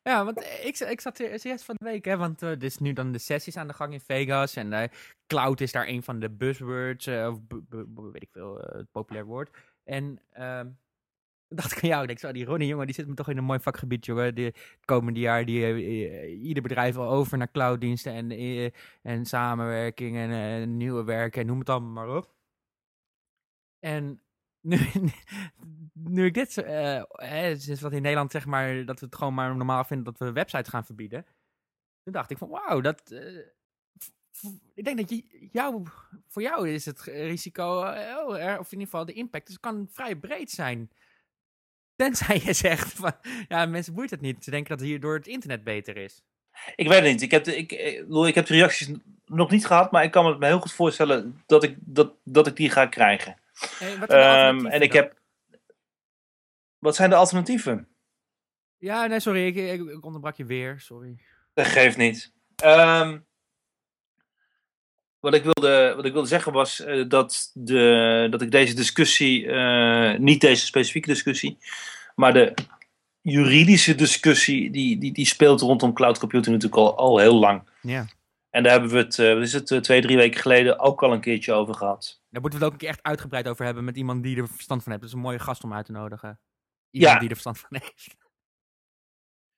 Ja, want ik, ik zat eerst van de week, hè, want uh, er is nu dan de sessies aan de gang in Vegas en uh, cloud is daar een van de buzzwords, uh, of weet ik veel, het populair woord. En uh, dacht ik aan jou, ik denk die Ronnie jongen, die zit me toch in een mooi vakgebied, jongen. De komende jaar, die, ieder bedrijf al over naar clouddiensten en, en samenwerking en nieuwe werken en noem het allemaal maar op. En nu, nu ik dit, uh, wat in Nederland zeg maar, dat we het gewoon maar normaal vinden dat we websites gaan verbieden. Toen dacht ik van, wauw, dat, uh, ik denk dat je, jou, voor jou is het risico, uh, of in ieder geval de impact, dus kan vrij breed zijn. Tenzij je zegt van, ja, mensen boeit het niet. Ze denken dat het hier door het internet beter is. Ik weet het niet. Ik heb, de, ik, ik, heb de reacties nog niet gehad, maar ik kan me heel goed voorstellen dat ik, dat, dat ik die ga krijgen. Wat um, en ik dan? heb. Wat zijn de alternatieven? Ja, nee, sorry, ik, ik, ik onderbrak je weer, sorry. Dat geeft niet. Um, wat, ik wilde, wat ik wilde zeggen was uh, dat, de, dat ik deze discussie, uh, niet deze specifieke discussie, maar de juridische discussie, die, die, die speelt rondom cloud computing natuurlijk al, al heel lang. Ja. En daar hebben we het, uh, wat is het, twee, drie weken geleden ook al een keertje over gehad. Daar moeten we het ook een keer echt uitgebreid over hebben met iemand die er verstand van heeft. Dat is een mooie gast om uit te nodigen. Iemand ja. die er verstand van heeft.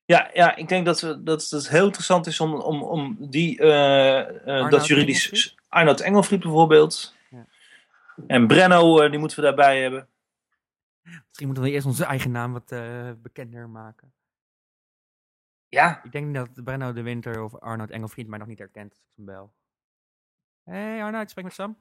Ja, ja ik denk dat, we, dat het heel interessant is om, om, om die, uh, uh, dat juridisch... Engelfried? Arnoud Engelfried bijvoorbeeld. Ja. En Brenno, uh, die moeten we daarbij hebben. Misschien moeten we eerst onze eigen naam wat bekender maken. Ja. Ik denk dat Brenno de Winter of Arnoud Engelfried mij nog niet herkent als ik hem bel. Hey Arnoud, spreek met Sam.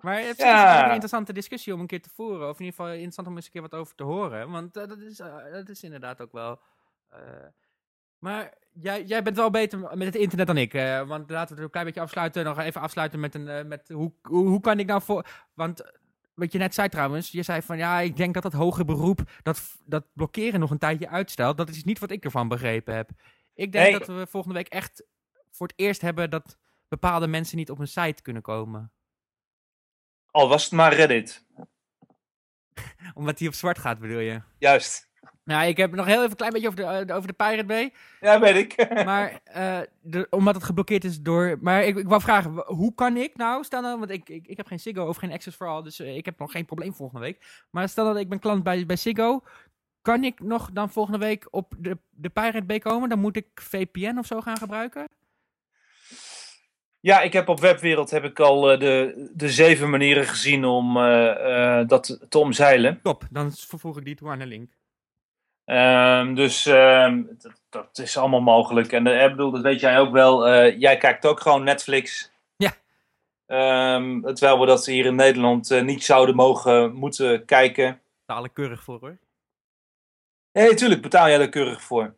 Maar het is ja. een interessante discussie om een keer te voeren. Of in ieder geval interessant om eens een keer wat over te horen. Want uh, dat, is, uh, dat is inderdaad ook wel. Uh, maar jij, jij bent wel beter met het internet dan ik. want laten we het een klein beetje afsluiten. Nog even afsluiten met een. met hoe, hoe, hoe kan ik nou voor. Want wat je net zei trouwens. Je zei van ja, ik denk dat dat hoger beroep. Dat, dat blokkeren nog een tijdje uitstelt. Dat is niet wat ik ervan begrepen heb. Ik denk Nee. dat we volgende week echt voor het eerst hebben dat bepaalde mensen niet op een site kunnen komen. Al was het maar Reddit. Omdat die op zwart gaat, bedoel je? Juist. Nou, ik heb nog heel even een klein beetje over de, over de Pirate Bay. Ja, weet ik. Maar eh, de, omdat het geblokkeerd is door... Maar ik, ik wou vragen, hoe kan ik nou, stel nou, want ik, ik, ik heb geen Ziggo of geen Access for All, dus eh, ik heb nog geen probleem volgende week. Maar stel dat ik ben klant bij, bij Ziggo, kan ik nog dan volgende week op de, de Pirate Bay komen? Dan moet ik VPN of zo gaan gebruiken? Ja, ik heb op Webwereld heb ik al eh, de, de zeven manieren gezien om eh, eh, dat te omzeilen. Top, dan vervoeg ik die toe aan de link. Ehm, dus ehm, dat, dat is allemaal mogelijk. En eh, ik bedoel, dat weet jij ook wel. eh, jij kijkt ook gewoon Netflix. Ja. Ehm, terwijl we dat hier in Nederland eh, niet zouden mogen moeten kijken. Betalen keurig voor hoor. Nee, tuurlijk betaal jij er keurig voor.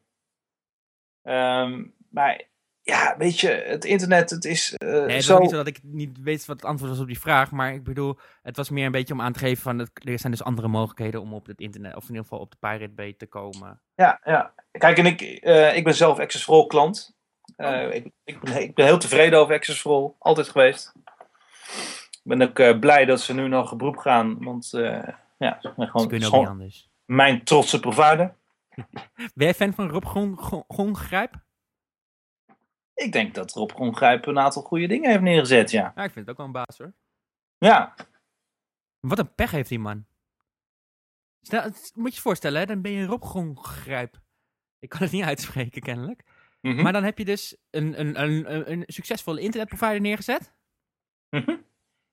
Ehm, maar ja, weet je, het internet, het is Nee, het is zo... ook niet zo dat ik niet weet wat het antwoord was op die vraag. Maar ik bedoel, het was meer een beetje om aan te geven van... Het, er zijn dus andere mogelijkheden om op het internet... of in ieder geval op de Pirate Bay te komen. Ja, ja. Kijk, en ik, eh, ik ben zelf Access for All klant. Eh, ik, ik, ben, ik ben heel tevreden over Access for All. Altijd geweest. Ik ben ook blij dat ze nu nog beroep gaan. Want ja, gewoon, mijn trotse provider. Ben jij fan van Rob Gon- Gon- Gongrijp? Ik denk dat Rob Grijp een aantal goede dingen heeft neergezet, ja. Ja, ik vind het ook wel een baas hoor. Ja, Wat een pech heeft die man. Stel, moet je je voorstellen, hè, dan ben je Rob Gongrijp. Ik kan het niet uitspreken kennelijk. Mhm. Maar dan heb je dus een, een, een, een, een succesvolle internetprovider neergezet. Mhm.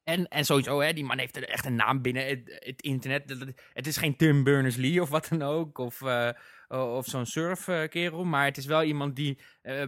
En, en sowieso, hè, die man heeft echt een naam binnen het, internet. Het is geen Tim Berners-Lee of wat dan ook. Of, eh, of zo'n surfkerel. Maar het is wel iemand die eh,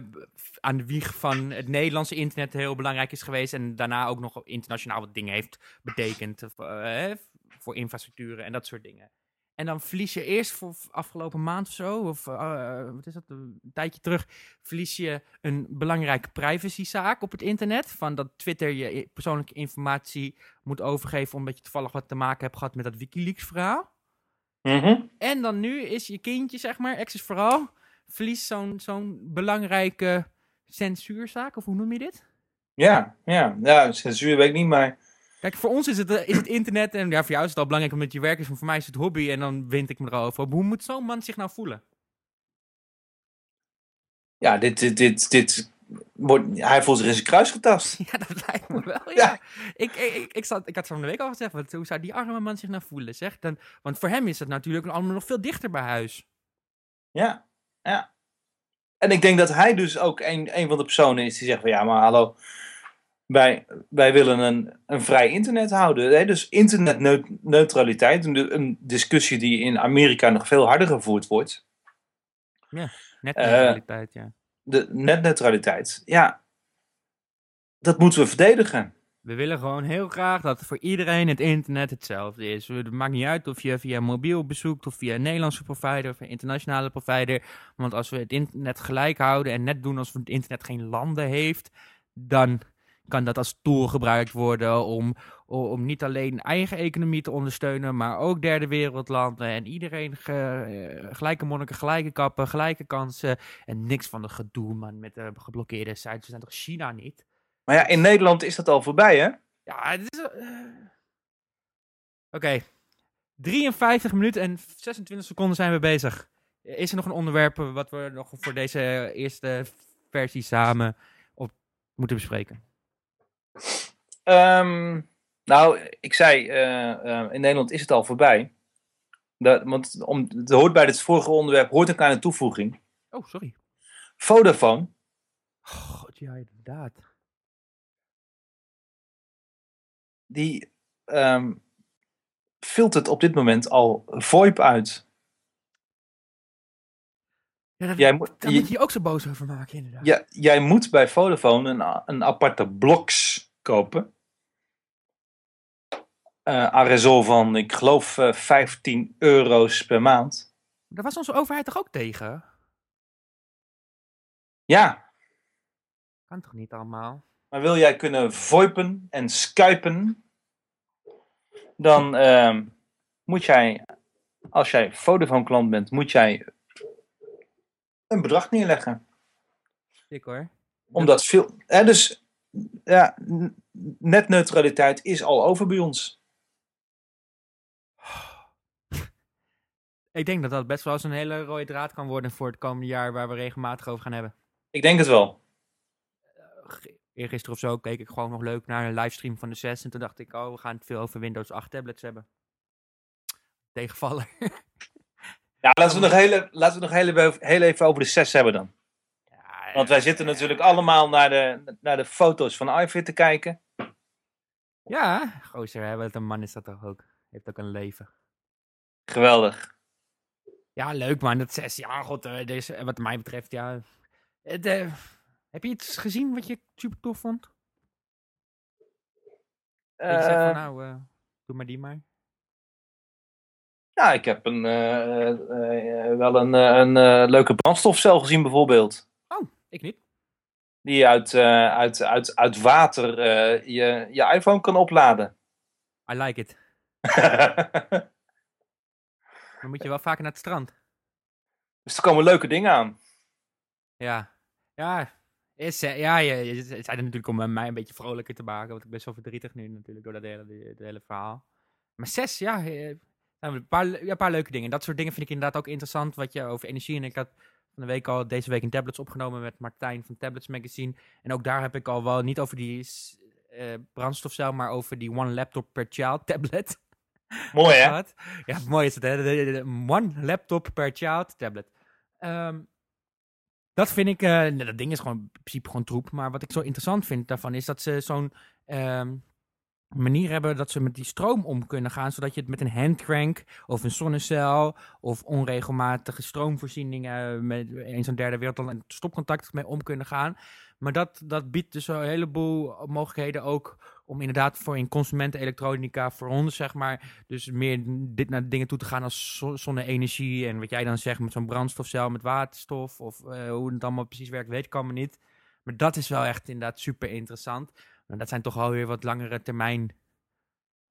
aan de wieg van het Nederlandse internet heel belangrijk is geweest. En daarna ook nog internationaal wat dingen heeft betekend. eh, voor infrastructuren en dat soort dingen. En dan verlies je eerst voor afgelopen maand of zo, of eh, wat is dat, een tijdje terug, verlies je een belangrijke privacyzaak op het internet. Van dat Twitter je persoonlijke informatie moet overgeven omdat je toevallig wat te maken hebt gehad met dat Wikileaks verhaal. Mhm. En dan nu is je kindje, zeg maar, Access vooral, verliest zo'n zo'n belangrijke censuurzaak, of hoe noem je dit? ja, ja. Ja, censuur weet ik niet, maar... Kijk, voor ons is het, eh, is het internet, en ja, voor jou is het al belangrijk omdat je werk is, maar voor mij is het hobby en dan wind ik me erover. Hoe moet zo'n man zich nou voelen? Ja, dit, dit, dit, dit wordt, hij voelt zich in zijn kruis getast. Ja, dat lijkt me wel, ja. Ja. Ik, ik, ik, ik, zat, ik had van de week al gezegd, wat, hoe zou die arme man zich nou voelen, zeg? Dan, want voor hem is het natuurlijk allemaal nog veel dichter bij huis. Ja, ja. En ik denk dat hij dus ook een, een van de personen is die zegt van ja, maar hallo, wij, wij willen een, een vrij internet houden. Hè? Dus internetneutraliteit, een, een discussie die in Amerika nog veel harder gevoerd wordt. Net Eh. realiteit, ja. De netneutraliteit, ja, dat moeten we verdedigen. We willen gewoon heel graag dat voor iedereen het internet hetzelfde is. Het maakt niet uit of je via mobiel bezoekt of via een Nederlandse provider of een internationale provider. Want als we het internet gelijk houden en net doen alsof het internet geen landen heeft, dan kan dat als tool gebruikt worden om, om niet alleen eigen economie te ondersteunen, maar ook derde wereldlanden en iedereen ge- eh, gelijke monniken, gelijke kappen, gelijke kansen en niks van de gedoe man met de geblokkeerde sites. We zijn toch China niet? Maar ja, in Nederland is dat al voorbij, hè? Ja, het is. eh, Oké. 53 minuten en 26 seconden zijn we bezig. Is er nog een onderwerp wat we nog voor deze eerste versie samen op moeten bespreken? Ehm, nou, ik zei, eh, eh, in Nederland is het al voorbij. Dat, want om, het hoort bij het vorige onderwerp, hoort een kleine toevoeging. Oh, sorry. Vodafone, God, ja, inderdaad. die ehm, filtert op dit moment al VoIP uit. Ja, dat, Jij moet, daar je- moet je je ook zo boos over maken, inderdaad. ja, jij moet bij Vodafone een, een aparte bloks kopen. Raison van, ik geloof, eh, 15 euro's per maand. Daar was onze overheid toch ook tegen? Ja, Kan toch niet allemaal? Maar wil jij kunnen voipen en skypen, dan ehm, moet jij, als jij Vodafone klant bent, moet jij een bedrag neerleggen. Ik hoor. Omdat veel, hè, dus ja, netneutraliteit is al over bij ons. Ik denk dat dat best wel eens een hele rode draad kan worden voor het komende jaar waar we regelmatig over gaan hebben. Ik denk het wel. Ge- Eergisteren of zo keek ik gewoon nog leuk naar een livestream van de 6 en toen dacht ik, oh, we gaan het veel over Windows 8 tablets hebben. Tegenvaller. Ja, laten we nog heel, laten we nog heel, even- heel even over de 6 hebben dan. Want wij zitten natuurlijk allemaal naar de, naar de foto's van iFit te kijken. Ja, gozer, hè, wat een man is dat toch ook. Heeft ook een leven. Geweldig. Ja, leuk man. Dat zes. Ja, god. eh, deze, wat mij betreft, ja. Het, eh, heb je iets gezien wat je super tof vond? Je zegt van, Eh, nou, eh, doe maar die maar. Ja, ik heb een, eh, eh, wel een, eh, een leuke brandstofcel gezien bijvoorbeeld. Ik niet. Die uit, uit, uit, uit water je, je iPhone kan opladen. I like it. Dan moet je wel vaker naar het strand. dus er komen leuke dingen aan. Ja. Ja. Is, ja, je, je het natuurlijk om mij een beetje vrolijker te maken. Want ik ben zo verdrietig nu natuurlijk door dat hele, het hele verhaal. Maar zes, ja. Nou, een, paar, ja, een paar leuke dingen. Dat soort dingen vind ik inderdaad ook interessant. Wat je over energie. En ik had van de week al deze week een tablets opgenomen met Martijn van Tablets Magazine. En ook daar heb ik al wel niet over die eh, brandstofcel, maar over die one laptop per child tablet. Mooi hè? Ja, mooi is het, hè? One laptop per child tablet. Ehm, dat vind ik, nee, dat ding is gewoon in principe gewoon troep. Maar wat ik zo interessant vind daarvan is dat ze zo'n ehm, manier hebben dat ze met die stroom om kunnen gaan. Zodat je het met een handcrank of een zonnecel of onregelmatige stroomvoorzieningen met een zo'n derde wereld en stopcontact mee om kunnen gaan. Maar dat, dat biedt dus een heleboel mogelijkheden ook om inderdaad voor in consumentenelektronica voor ons, zeg maar, dus meer dit naar dingen toe te gaan als zo- zonne-energie en wat jij dan zegt met zo'n brandstofcel met waterstof of eh, hoe het allemaal precies werkt, weet ik allemaal niet. Maar dat is wel echt inderdaad super interessant. Dat zijn toch alweer wat langere termijn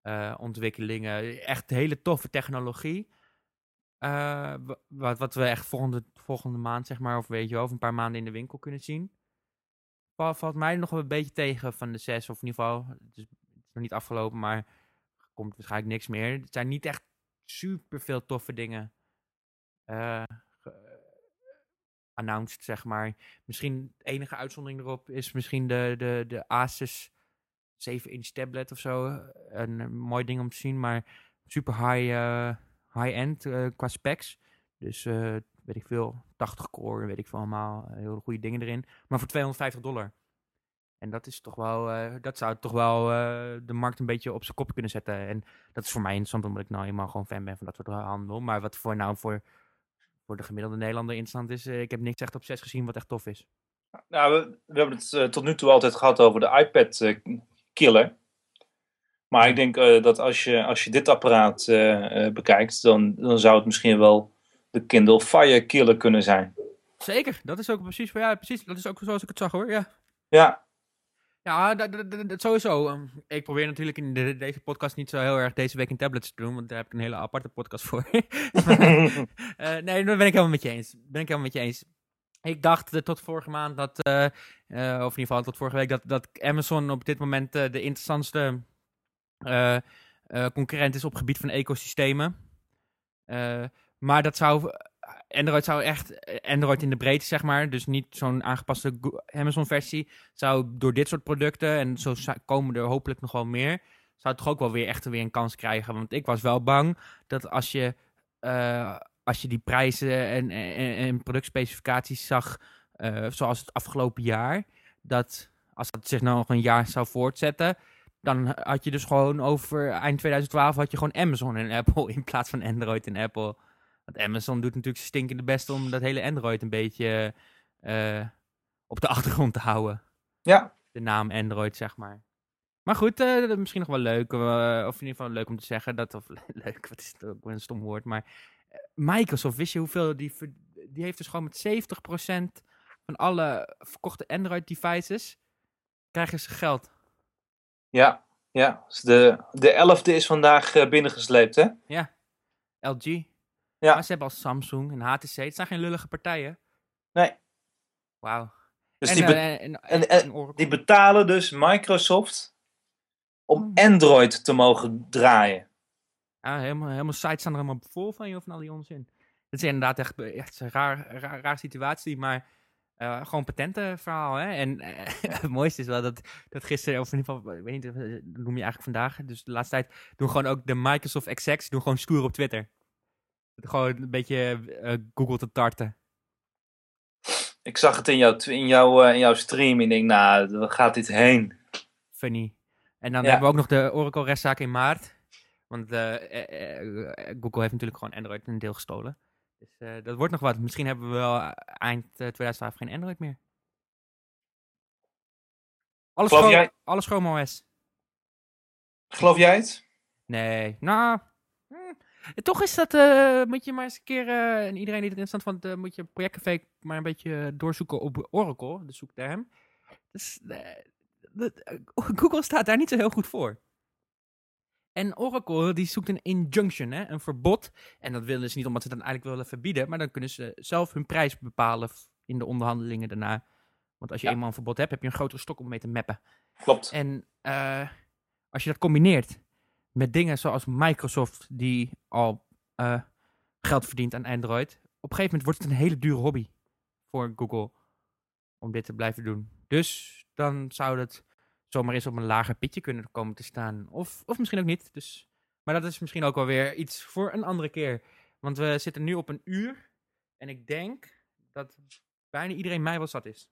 eh, ontwikkelingen. Echt hele toffe technologie. Eh, wa- wat, wat we echt volgende, volgende maand, zeg maar, of weet je wel, of een paar maanden in de winkel kunnen zien. Val- Valt mij nog een beetje tegen van de zes, of in ieder geval, het is, nog niet afgelopen, maar er komt waarschijnlijk niks meer. Het zijn niet echt super veel toffe dingen ge- announced, zeg maar. Misschien de enige uitzondering erop is misschien de, de, de Asus 7-inch tablet of zo. Een, eh, mooi ding om te zien, maar super high, eh, high-end eh, qua specs. Dus eh, weet ik veel, 80 core, weet ik veel allemaal. eh, Heel goede dingen erin. Maar voor 250 dollar. En dat is toch wel, eh, dat zou toch wel eh, de markt een beetje op zijn kop kunnen zetten. En dat is voor mij interessant, omdat ik nou eenmaal gewoon fan ben van dat soort handel. Maar wat voor nou voor, voor de gemiddelde Nederlander interessant is, eh, ik heb niks echt op 6 gezien wat echt tof is. Nou, we, we hebben het eh, tot nu toe altijd gehad over de iPad eh, killer. Maar ik denk eh, dat als je, als je dit apparaat bekijkt, dan, dan zou het misschien wel de Kindle Fire killer kunnen zijn. Zeker, dat is ook precies, ja, precies, dat is ook zoals ik het zag hoor, ja. Ja, Ja, dat, dat, dat- sowieso. Ehm, Ik probeer natuurlijk in de- deze podcast niet zo heel erg deze week in tablets te doen, want daar heb ik een hele aparte podcast voor. Eh, nee, dat ben ik helemaal met je eens. Ben ik helemaal met je eens. Ik dacht tot vorige maand dat, eh, eh, of in ieder geval tot vorige week, dat, dat Amazon op dit moment de interessantste concurrent is op het gebied van ecosystemen. Maar dat zou. Android zou echt. eh, Android in de breedte, zeg maar. Dus niet zo'n aangepaste Amazon-versie. Zou door dit soort producten. En zo komen er hopelijk nog wel meer. Zou toch ook wel weer echt weer een kans krijgen. Want ik was wel bang dat als je. eh, als je die prijzen en, en, en productspecificaties zag. eh, zoals het afgelopen jaar. Dat als dat zich nou nog een jaar zou voortzetten. Dan had je dus gewoon over eind 2012 had je gewoon Amazon en Apple in plaats van Android en Apple. Want Amazon doet natuurlijk zijn stinkende best om dat hele Android een beetje eh, op de achtergrond te houden. ja. De naam Android, zeg maar. Maar goed, eh, misschien nog wel leuk. eh, of in ieder geval leuk om te zeggen. Dat, of leuk, wat is het ook een stom woord. Maar Microsoft, wist je hoeveel die... Die heeft dus gewoon met 70% van alle verkochte Android devices... krijgen ze geld. Ja, ja. Dus de, de elfde is vandaag binnengesleept, hè? LG. Ja. Maar ze hebben al Samsung en HTC. Het zijn geen lullige partijen. Nee. Wauw. Dus en, die, eh, be- en, en, die betalen dus Microsoft om Hmm. Android te mogen draaien. Ja, helemaal, helemaal sites staan er helemaal vol van, joh, van al die onzin. Het is inderdaad echt, echt een raar, raar, raar situatie, maar eh, gewoon patentenverhaal, hè. En eh, het mooiste is wel dat, dat gisteren, of in ieder geval, ik weet niet, eh, dat noem je eigenlijk vandaag, dus de laatste tijd, doen gewoon ook de Microsoft execs, doen gewoon stoer op Twitter. Gewoon een beetje eh, Google te tarten. Ik zag het in jouw, in jouw, eh, in jouw stream en ik denk, nou, waar gaat dit heen? Funny. En dan Ja. hebben we ook nog de Oracle-rechtszaak in maart. Want eh, Google heeft natuurlijk gewoon Android een deel gestolen. Dus dat wordt nog wat. Misschien hebben we wel eind eh, 2012 geen Android meer. Alles, Geloof Chrome, jij- alles Chrome OS. Geloof jij het? Nee, nou... hm, toch is dat, eh, moet je maar eens een keer, eh, en iedereen die het interessant vond, eh, moet je projectcafé maar een beetje doorzoeken op Oracle. Dus, eh, dat- eh, Google staat daar niet zo heel goed voor. En Oracle die zoekt een injunction, hè, een verbod. En dat willen ze niet omdat ze het dan eigenlijk willen verbieden, maar dan kunnen ze zelf hun prijs bepalen in de onderhandelingen daarna. Want als je Ja. eenmaal een verbod hebt, heb je een grotere stok om mee te mappen. Klopt. En als je dat combineert met dingen zoals Microsoft, die al eh, geld verdient aan Android, op een gegeven moment wordt het een hele dure hobby voor Google om dit te blijven doen. Dus dan zou het zomaar eens op een lager pitje kunnen komen te staan. Of, of misschien ook niet. Dus, maar dat is misschien ook wel weer iets voor een andere keer. Want we zitten nu op een uur. En ik denk dat bijna iedereen mij wel zat is.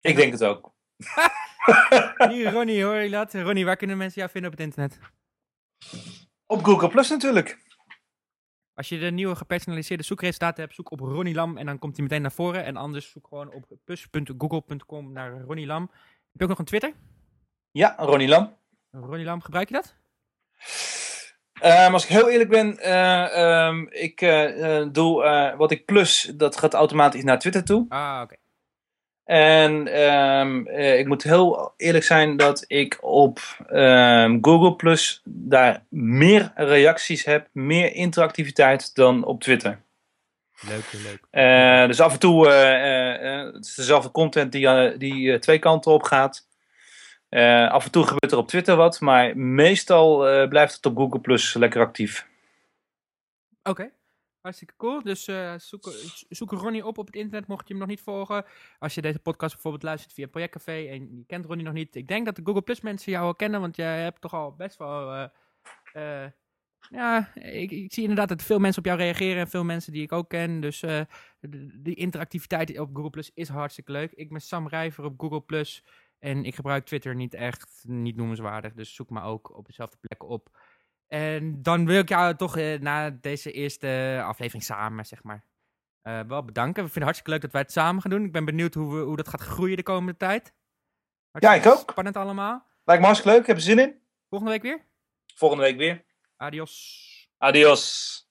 Ik denk het ook. Hier, Ronnie, hoor je dat? Ronnie, waar kunnen mensen jou vinden op het internet? Op Google Plus natuurlijk. Als je de nieuwe gepersonaliseerde zoekresultaten hebt, zoek op Ronnie Lam en dan komt hij meteen naar voren. En anders zoek gewoon op pus.google.com naar Ronnie Lam. Heb je ook nog een Twitter? Ja, Ronnie Lam. Ronnie Lam, gebruik je dat? Ehm, als ik heel eerlijk ben, eh, ehm, ik eh, eh, doe wat ik plus, dat gaat automatisch naar Twitter toe. Ah, oké. En ehm, eh, ik moet heel eerlijk zijn dat ik op ehm, Google Plus daar meer reacties heb, meer interactiviteit dan op Twitter. Leuk, leuk. Eh, dus af en toe, eh, het is dezelfde content die, die twee kanten op gaat. Af en toe gebeurt er op Twitter wat, maar meestal blijft het op Google Plus lekker actief. Oké, hartstikke cool. Dus eh, zoek, zoek Ronnie op op het internet, mocht je hem nog niet volgen. Als je deze podcast bijvoorbeeld luistert via Projectcafé en je kent Ronnie nog niet. Ik denk dat de Google Plus mensen jou al kennen, want jij hebt toch al best wel... eh, eh, ja, ik, zie inderdaad dat veel mensen op jou reageren en veel mensen die ik ook ken. Dus die interactiviteit op Google Plus is hartstikke leuk. Ik ben Sam Rijver op Google Plus en ik gebruik Twitter niet echt, niet noemenswaardig. Dus zoek me ook op dezelfde plekken op. En dan wil ik jou toch eh, na deze eerste aflevering samen, zeg maar, eh, wel bedanken. We vinden het hartstikke leuk dat wij het samen gaan doen. Ik ben benieuwd hoe, we, hoe dat gaat groeien de komende tijd. Hartstikke ik ook. Spannend allemaal. Lijkt me hartstikke leuk, heb je zin in? Volgende week weer. Volgende week weer. Adios. Adios.